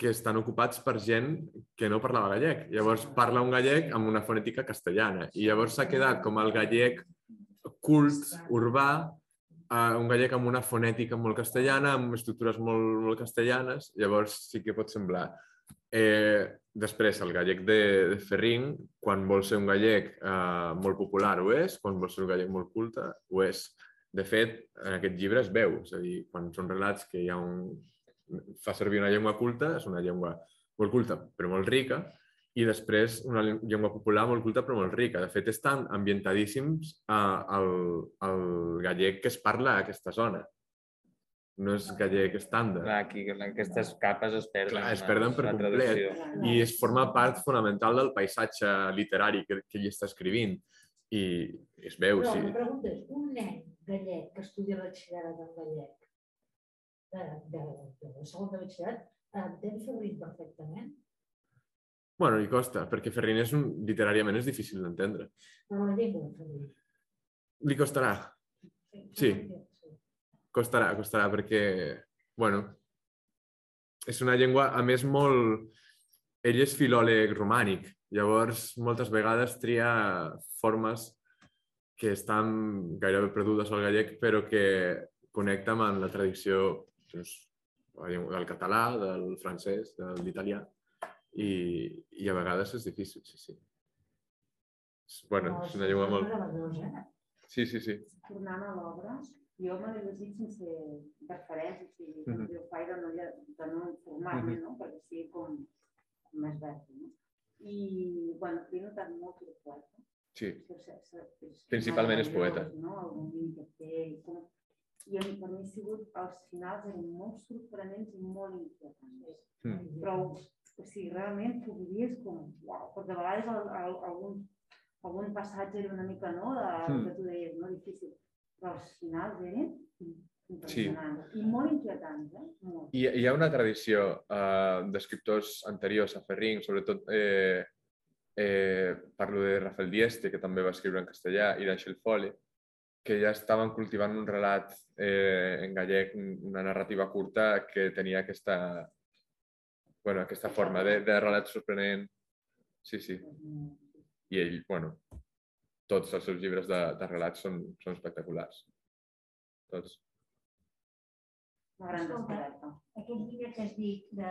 que estan ocupats per gent que no parlava gallec. Llavors parla un gallec amb una fonètica castellana i llavors s'ha quedat com el gallec cult, urbà, eh, un gallec amb una fonètica molt castellana, amb estructures molt, molt castellanes, llavors sí que pot semblar. Eh, després, el gallec de, de Ferrín, quan vol ser un gallec eh, molt popular ho és, quan vol ser un gallec molt culte ho és. De fet, en aquest llibre es veu, és a dir, quan són relats que hi ha un... fa servir una llengua culta, és una llengua molt culta però molt rica, i després una llen- llengua popular molt culta però molt rica. De fet, estan ambientadíssims eh, al, al gallec que es parla a aquesta zona. No és gallec estàndard. Clar, aquí aquestes capes es perden. Clar, es en perden per complet. traducció. I es forma part fonamental del paisatge literari que, que ell està escrivint. I es veu, Però sí. la pregunta és, un nen gallec que estudia batxillerat en gallec, de, de, de, segon de batxillerat, entén Ferrín perfectament? Bueno, li costa, perquè Ferrin és un, literàriament és difícil d'entendre. Però la llengua de Ferrín. Li costarà, Sí. costarà, costarà, perquè, bueno, és una llengua, a més, molt... Ell és filòleg romànic, llavors moltes vegades tria formes que estan gairebé perdudes al gallec, però que connecten amb la tradició la llengua del català, del francès, de l'italià, i, i a vegades és difícil, sí, sí. Bueno, és una llengua molt... molt... Sí, sí, sí. tornant a l'obra, jo me l'he llegit sense interferències, o sigui, Mhm. com diu Fai, de no, de no informar-me, no? perquè sigui com, més verd. No? I, bueno, l'he notat molt que poeta. sí. se- és Principalment és poeta. No? El domini que té. Com... I per mi ha sigut, els finals eren molt sorprenents i molt inquietants. Mm. Però, o sigui, realment tu vivies com, uau, perquè a vegades el, el, algun, algun passatge era una mica, no?, de, Mm. que tu deies, no, difícil, però els finals eren impressionants i molt inquietants, eh? Molt. Hi, hi ha una tradició uh, d'escriptors anteriors a Ferrín, sobretot eh, eh, parlo de Rafael Dieste, que també va escriure en castellà, i d'Aixel Fole, que ja estaven cultivant un relat eh, en gallec, un- una narrativa curta que tenia aquesta, bueno, aquesta forma de, de relat sorprenent. Sí, sí. I ell, bueno, tots els seus llibres de, de relats són, són espectaculars. Tots. Una gran Escolta. descoberta. Aquests llibres que has dit de,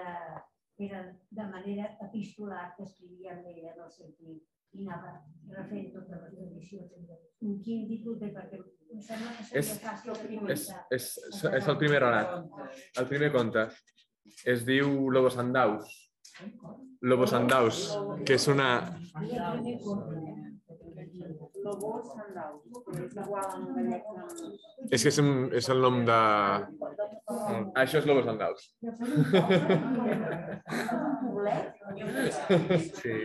eren de manera epistolar que escrivia amb ella en el sentit i anava refent tota la tradició. Quin títol té? Perquè em sembla que seria És- fàcil de És, és, és el primer relat, el primer conte. es diu Lobos Andaus. Lobos Andaus, que és una... Sandaus, però és igual en gallec que en... És que és, un, és el nom de... Això és Lobos Andaus. Poblet? Sí.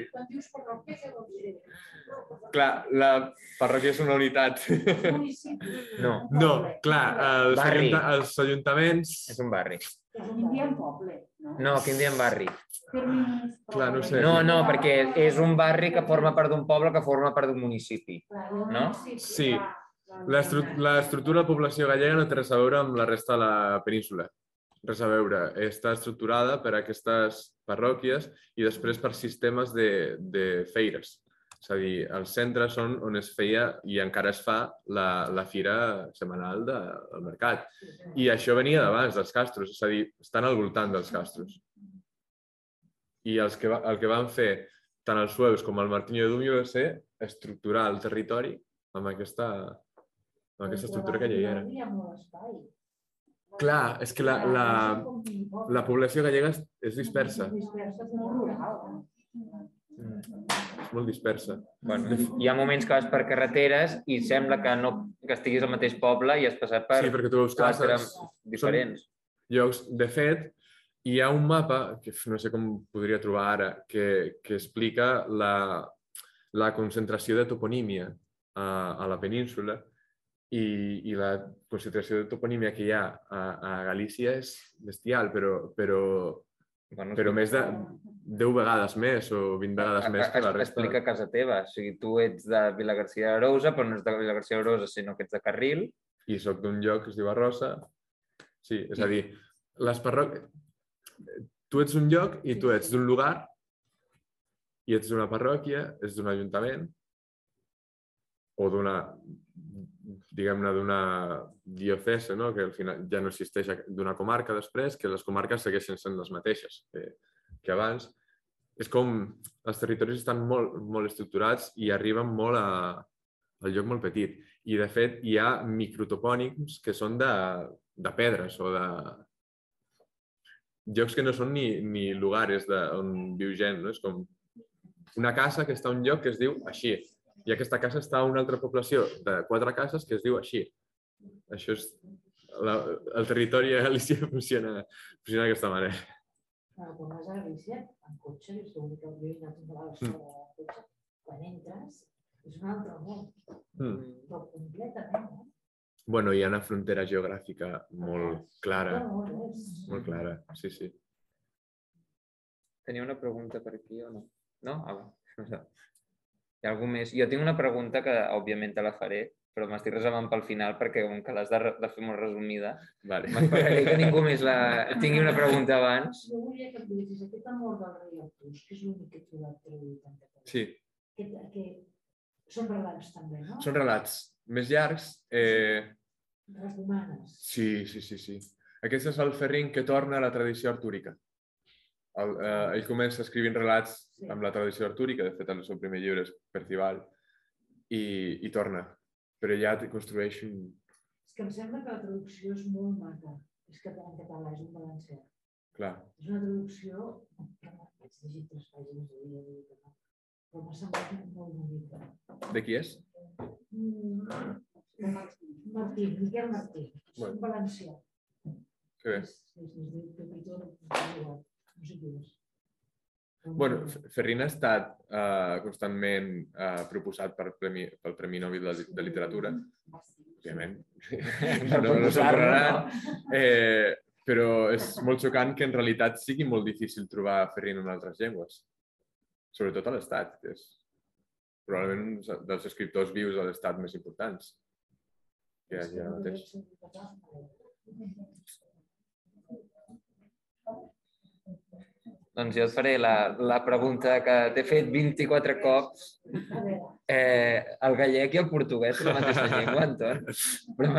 Clar, la parròquia és una unitat. Municipi. No, No, clar, els, Barri. ajunta els ajuntaments... és un barri. En diem poble, no? No, aquí en diem barri. Clar, no sé. No, no, perquè és un barri que forma part d'un poble que forma part d'un municipi. No? Sí. L'estru- L'estructura de població gallega no té res a veure amb la resta de la península. Res a veure. Està estructurada per aquestes parròquies i després per sistemes de, de feires. És a dir, els centres són on es feia i encara es fa la, la fira setmanal de, del mercat. I això venia d'abans, dels castros, és a dir, estan al voltant dels castros. I els que, el que van fer tant els sueus com el Martinho de Dumio va ser estructurar el territori amb aquesta, amb aquesta estructura que ja hi era. Clar, és que la, la, la població gallega és, és dispersa, Dispersa, és molt rural. És molt dispersa. Bueno, hi ha moments que vas per carreteres i sembla que no que estiguis al mateix poble i has passat per Sí, perquè tu veus quatre cases, diferents. llocs. De fet, hi ha un mapa, que no sé com podria trobar ara, que, que explica la, la concentració de toponímia a, a la península i, i la concentració de toponímia que hi ha a, a Galícia és bestial, però, però, Bueno, però més de 10 vegades més o 20 vegades més que la Es- resta. Explica casa teva. O sigui, tu ets de Vilagarcía d'Arosa, però no ets de Vilagarcía d'Arosa, sinó que ets de Carril. i sóc d'un lloc que es diu Arrossa. Sí, és a dir, les parròquies... Tu ets un lloc i tu ets d'un lugar i ets d'una parròquia, ets d'un ajuntament o d'una, diguem-ne, d'una diocese, no? que al final ja no existeix, d'una comarca després, que les comarques segueixen sent les mateixes que, que abans. És com els territoris estan molt, molt estructurats i arriben molt a, al lloc molt petit. I, de fet, hi ha microtopònims que són de, de pedres o de llocs que no són ni, ni lugares de, on viu gent, no? És com una casa que està a un lloc que es diu així. I aquesta casa està a una altra població de quatre cases que es diu així. Això és... La, el territori a Galícia funciona, funciona d'aquesta manera. Clar, quan vas a Galícia, en cotxe, és l'únic que jo he anat a la Mm. cotxe, quan entres, és un altre món, Mm. però completament. Eh? Bueno, hi ha una frontera geogràfica molt clara, No, no, molt clara, sí, sí. Tenia una pregunta per aquí o no? No? Ah, va. Hi ha algú més? Jo tinc una pregunta que, òbviament, te la faré, però m'estic reservant pel final perquè, com que l'has de, de fer molt resumida, Vale. m'esperaré que ningú més la... tingui una pregunta abans. Jo volia que em diguessis aquest amor del rei Artús, que és l'únic que he trobat traduït en català. Sí, Que, que són relats també, no? són relats més llargs. Eh, Recomanes. sí, sí, sí, sí. Aquest és el Ferrin que torna a la tradició artúrica. El, eh, ell comença escrivint relats Sí. amb la tradició artúrica, de fet el seu primer llibre és Percival, i, i torna. Però ja te construeix un... És que em sembla que la traducció és molt maca. És que en català és un valencià. Clar, És una traducció que vaig llegir tres pàgines de dia, que no. però m'ha semblat molt bonica. de qui és? Mm, Martí, Miquel Martí, és Bueno. un valencià. Que bé. És, és, és del capítol, no sé qui és. Bueno, Ferrin ha estat eh, constantment eh, proposat per premi, pel Premi Nobel de, de Literatura, òbviament. No, no parlaran. Eh, però és molt xocant que en realitat sigui molt difícil trobar Ferrin en altres llengües. Sobretot a l'Estat, que és probablement un dels escriptors vius de l'Estat més importants que hi ara mateix. Doncs jo et faré la, la pregunta que t'he fet 24 cops. Eh, el gallec i el portuguès són la mateixa llengua, Anton. Però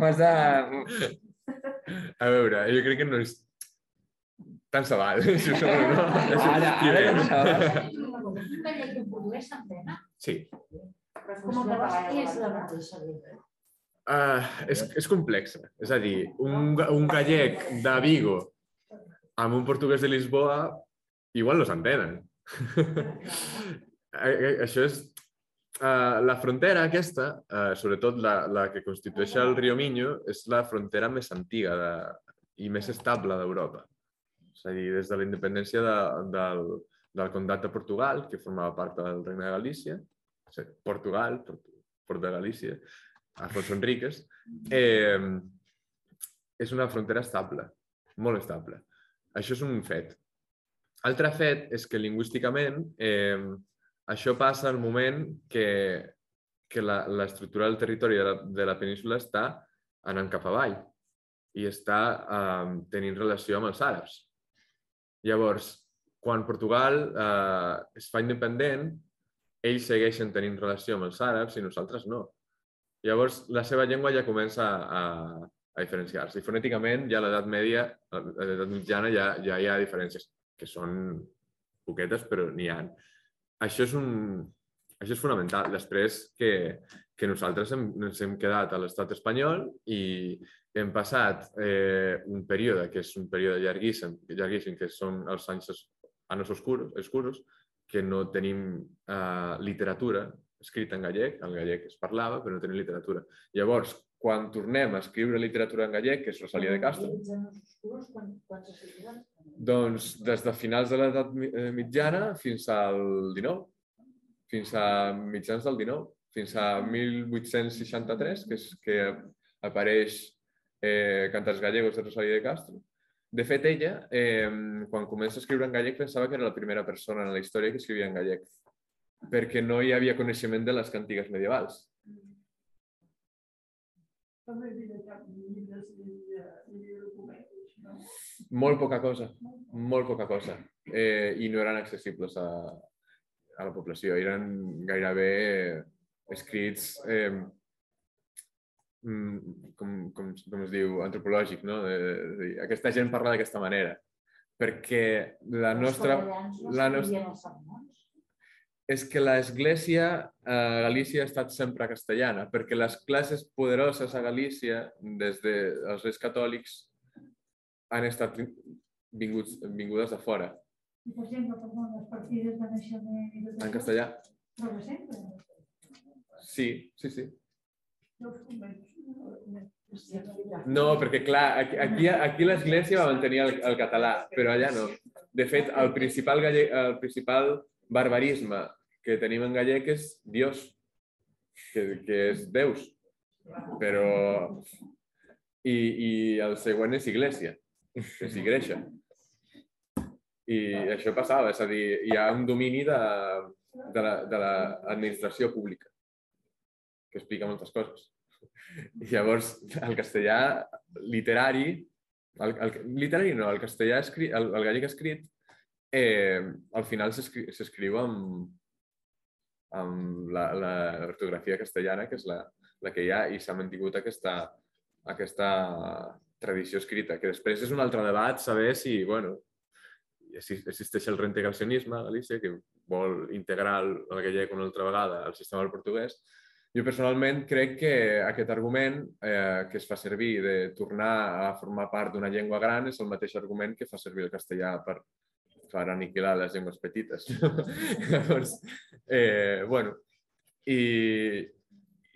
m'has de-. A veure, jo crec que no és tant se val. no? Ara, ara ja no saps. un gallec i un portuguès s'entenen? Sí. Com el català és la mateixa llengua. Uh, és, és complexa. És a dir, un, un gallec de Vigo amb un portuguès de Lisboa igual no s'entenen. Eh, eh, Això és... Uh, la frontera aquesta, uh, sobretot la, la que constitueix el riu Minho, és la frontera més antiga de, i més estable d'Europa. És a dir, des de la independència de, del, del Condat de Portugal, que formava part del Regne de Galícia, o sigui, Portugal, Port, Port de Galícia, Alfonso Enríquez, eh, és una frontera estable, molt estable. Això és un fet. Altre fet és que lingüísticament eh, això passa al moment que, que l'estructura del territori de la, de la península està anant cap avall i està eh, tenint relació amb els àrabs. Llavors, quan Portugal eh, es fa independent, ells segueixen tenint relació amb els àrabs i nosaltres no. Llavors, la seva llengua ja comença a, a diferenciar-se. I fonèticament, ja a l'edat mèdia, a l'edat mitjana, ja, ja hi ha diferències, que són poquetes, però n'hi ha. Això és, un, això és fonamental. Després que, que nosaltres hem, ens hem quedat a l'estat espanyol i hem passat eh, un període, que és un període llarguíssim, llarguíssim que són els anys anos oscuros, escuros, que no tenim eh, literatura escrita en gallec, el gallec es parlava, però no tenim literatura. Llavors, quan tornem a escriure literatura en gallec, que és Rosalia de Castro, doncs des de finals de l'edat eh, mitjana fins al 19, fins a mitjans del 19, fins a 1863, que és que apareix eh, Cantats Gallegos de Rosalía de Castro. De fet, ella, eh, quan comença a escriure en gallec, pensava que era la primera persona en la història que escrivia en gallec, perquè no hi havia coneixement de les cantigues medievals. També havia cap llibres ni, ni documents, no? Molt poca cosa, molt poca cosa. Eh, I no eren accessibles a, a la població, eren gairebé escrits eh, mm, com, com, com es diu, antropològic, no? Dir, aquesta gent parla d'aquesta manera. Perquè la nostra... la nostra-. És que l'Església a Galícia ha estat sempre castellana, perquè les classes poderoses a Galícia, des dels reis catòlics, han estat vinguts, vingudes de fora, I, per exemple, perdó, les partides de naixement tot en castellà. Però sempre. Sí, sí, sí. No, perquè clar, aquí, aquí, aquí l'Església va mantenir el, el català, però allà no. De fet, el principal, galle, el principal barbarisme que tenim en gallec és Dios, que, que és Deus, però... I, I el següent és Iglesia, que és Igreja. I això passava, és a dir, hi ha un domini de, de l'administració la, pública que explica moltes coses. I llavors, el castellà literari, el, el, literari no, el castellà escrit, el, el gallec escrit, eh, al final s'escri- s'escriu amb, amb la, la ortografia castellana, que és la, la que hi ha, i s'ha mantingut aquesta, aquesta tradició escrita, que després és un altre debat saber si, bueno, exi- existeix el reintegracionisme a Galícia, que vol integrar el gallec una altra vegada al sistema del portuguès, jo personalment crec que aquest argument eh, que es fa servir de tornar a formar part d'una llengua gran és el mateix argument que fa servir el castellà per, per aniquilar les llengües petites. Llavors, eh, bueno, i,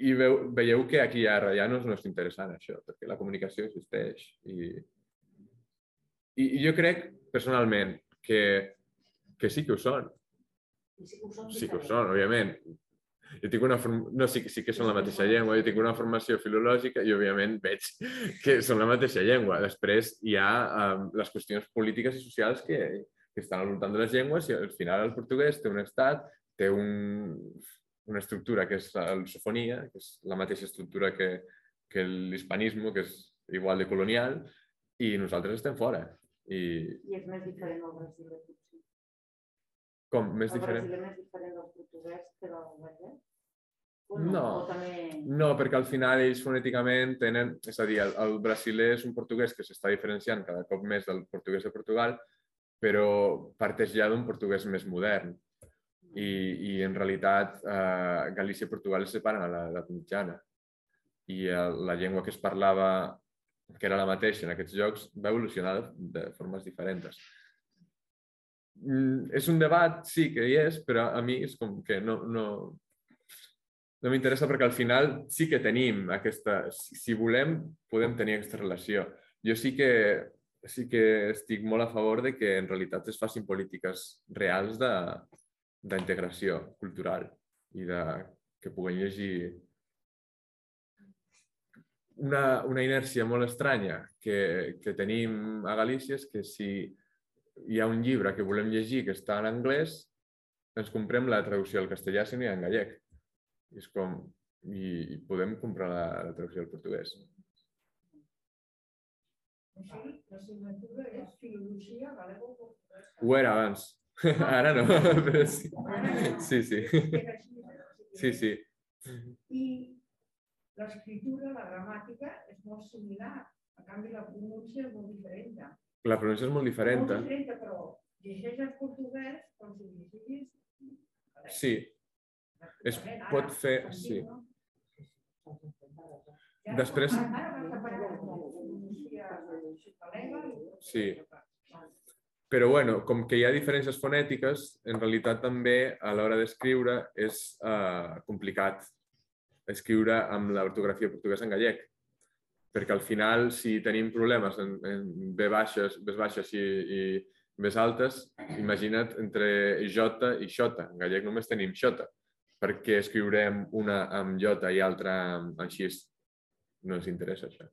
i veu, veieu que aquí a Rayanos no és interessant això, perquè la comunicació existeix. I, i, i jo crec, personalment, que, que sí que ho són. Sí que ho són Sí que ho són, òbviament. Jo tinc una form... No, sí, sí que són la mateixa llengua, jo tinc una formació filològica i, òbviament, veig que són la mateixa llengua. Després hi ha um, les qüestions polítiques i socials que, que estan al voltant de les llengües i al final el portuguès té un estat, té un, una estructura que és la lusofonia, que és la mateixa estructura que, que l'hispanisme, que és igual de colonial, i nosaltres estem fora. I I és més diferent el brasiler, potser. com més el diferent? brasiler més diferent del portuguès que del? O No. O també... No, perquè al final ells fonèticament tenen... És a dir, el, el brasiler és un portuguès que s'està diferenciant cada cop més del portuguès de Portugal, però parteix ja d'un portuguès més modern. I, i en realitat eh, Galícia i Portugal es separen a l'edat mitjana. I eh, la llengua que es parlava que era la mateixa en aquests jocs, va evolucionar de, de formes diferents. Mm, és un debat, sí que hi és, però a mi és com que no, no, no m'interessa perquè al final sí que tenim aquesta... Si, si volem, podem tenir aquesta relació. Jo sí que, sí que estic molt a favor de que en realitat es facin polítiques reals d'integració cultural i de que puguem llegir una, una inèrcia molt estranya que, que tenim a Galícia és que si hi ha un llibre que volem llegir que està en anglès, ens comprem la traducció al castellà si no hi ha en gallec. I és com... I, i podem comprar la, la traducció al portuguès. L'assignatura és filologia galego-portuguesa. Ho era abans. Ara no, però sí. Sí, sí. Sí, sí. I l'escriptura, la gramàtica, és molt similar. En canvi, la pronúncia és molt diferent. La pronúncia és molt diferent. Molt diferent, però llegeix el portuguès com si llegís... Sí, es pot fer, sí. Després- Sí. Però bueno, com que hi ha diferències fonètiques, en realitat també a l'hora d'escriure és eh, complicat escriure amb l'ortografia portuguesa en gallec. Perquè al final, si tenim problemes en, en B baixes, B baixes i, i B altes, imagina't entre J i Xota. En gallec només tenim Xota. Per què escriurem una amb J i altra amb, amb xis? No ens interessa això.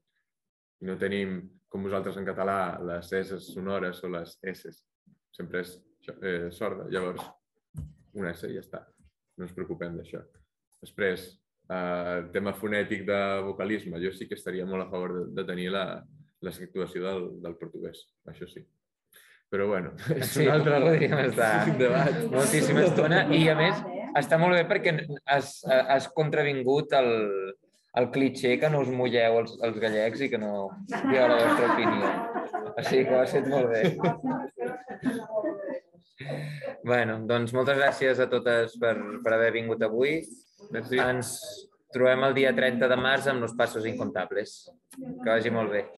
I no tenim, com vosaltres en català, les S sonores o les S. Sempre és eh, sorda. Llavors, una S i ja està. No ens preocupem d'això. Després, eh, tema fonètic de vocalisme. Jo sí que estaria molt a favor de, de tenir la, la situació del, del portuguès. Això sí. Però bueno, és Sí, un altre podríem estar debat. moltíssima estona i a més està molt bé perquè has, has contravingut el, el cliché que no us mulleu els, els gallecs i que no dieu la vostra opinió. Sigui que ho has fet molt bé. Bueno, doncs moltes gràcies a totes per, per haver vingut avui. Merci. Ens trobem el dia 30 de març amb los passos incontables. Que vagi molt bé.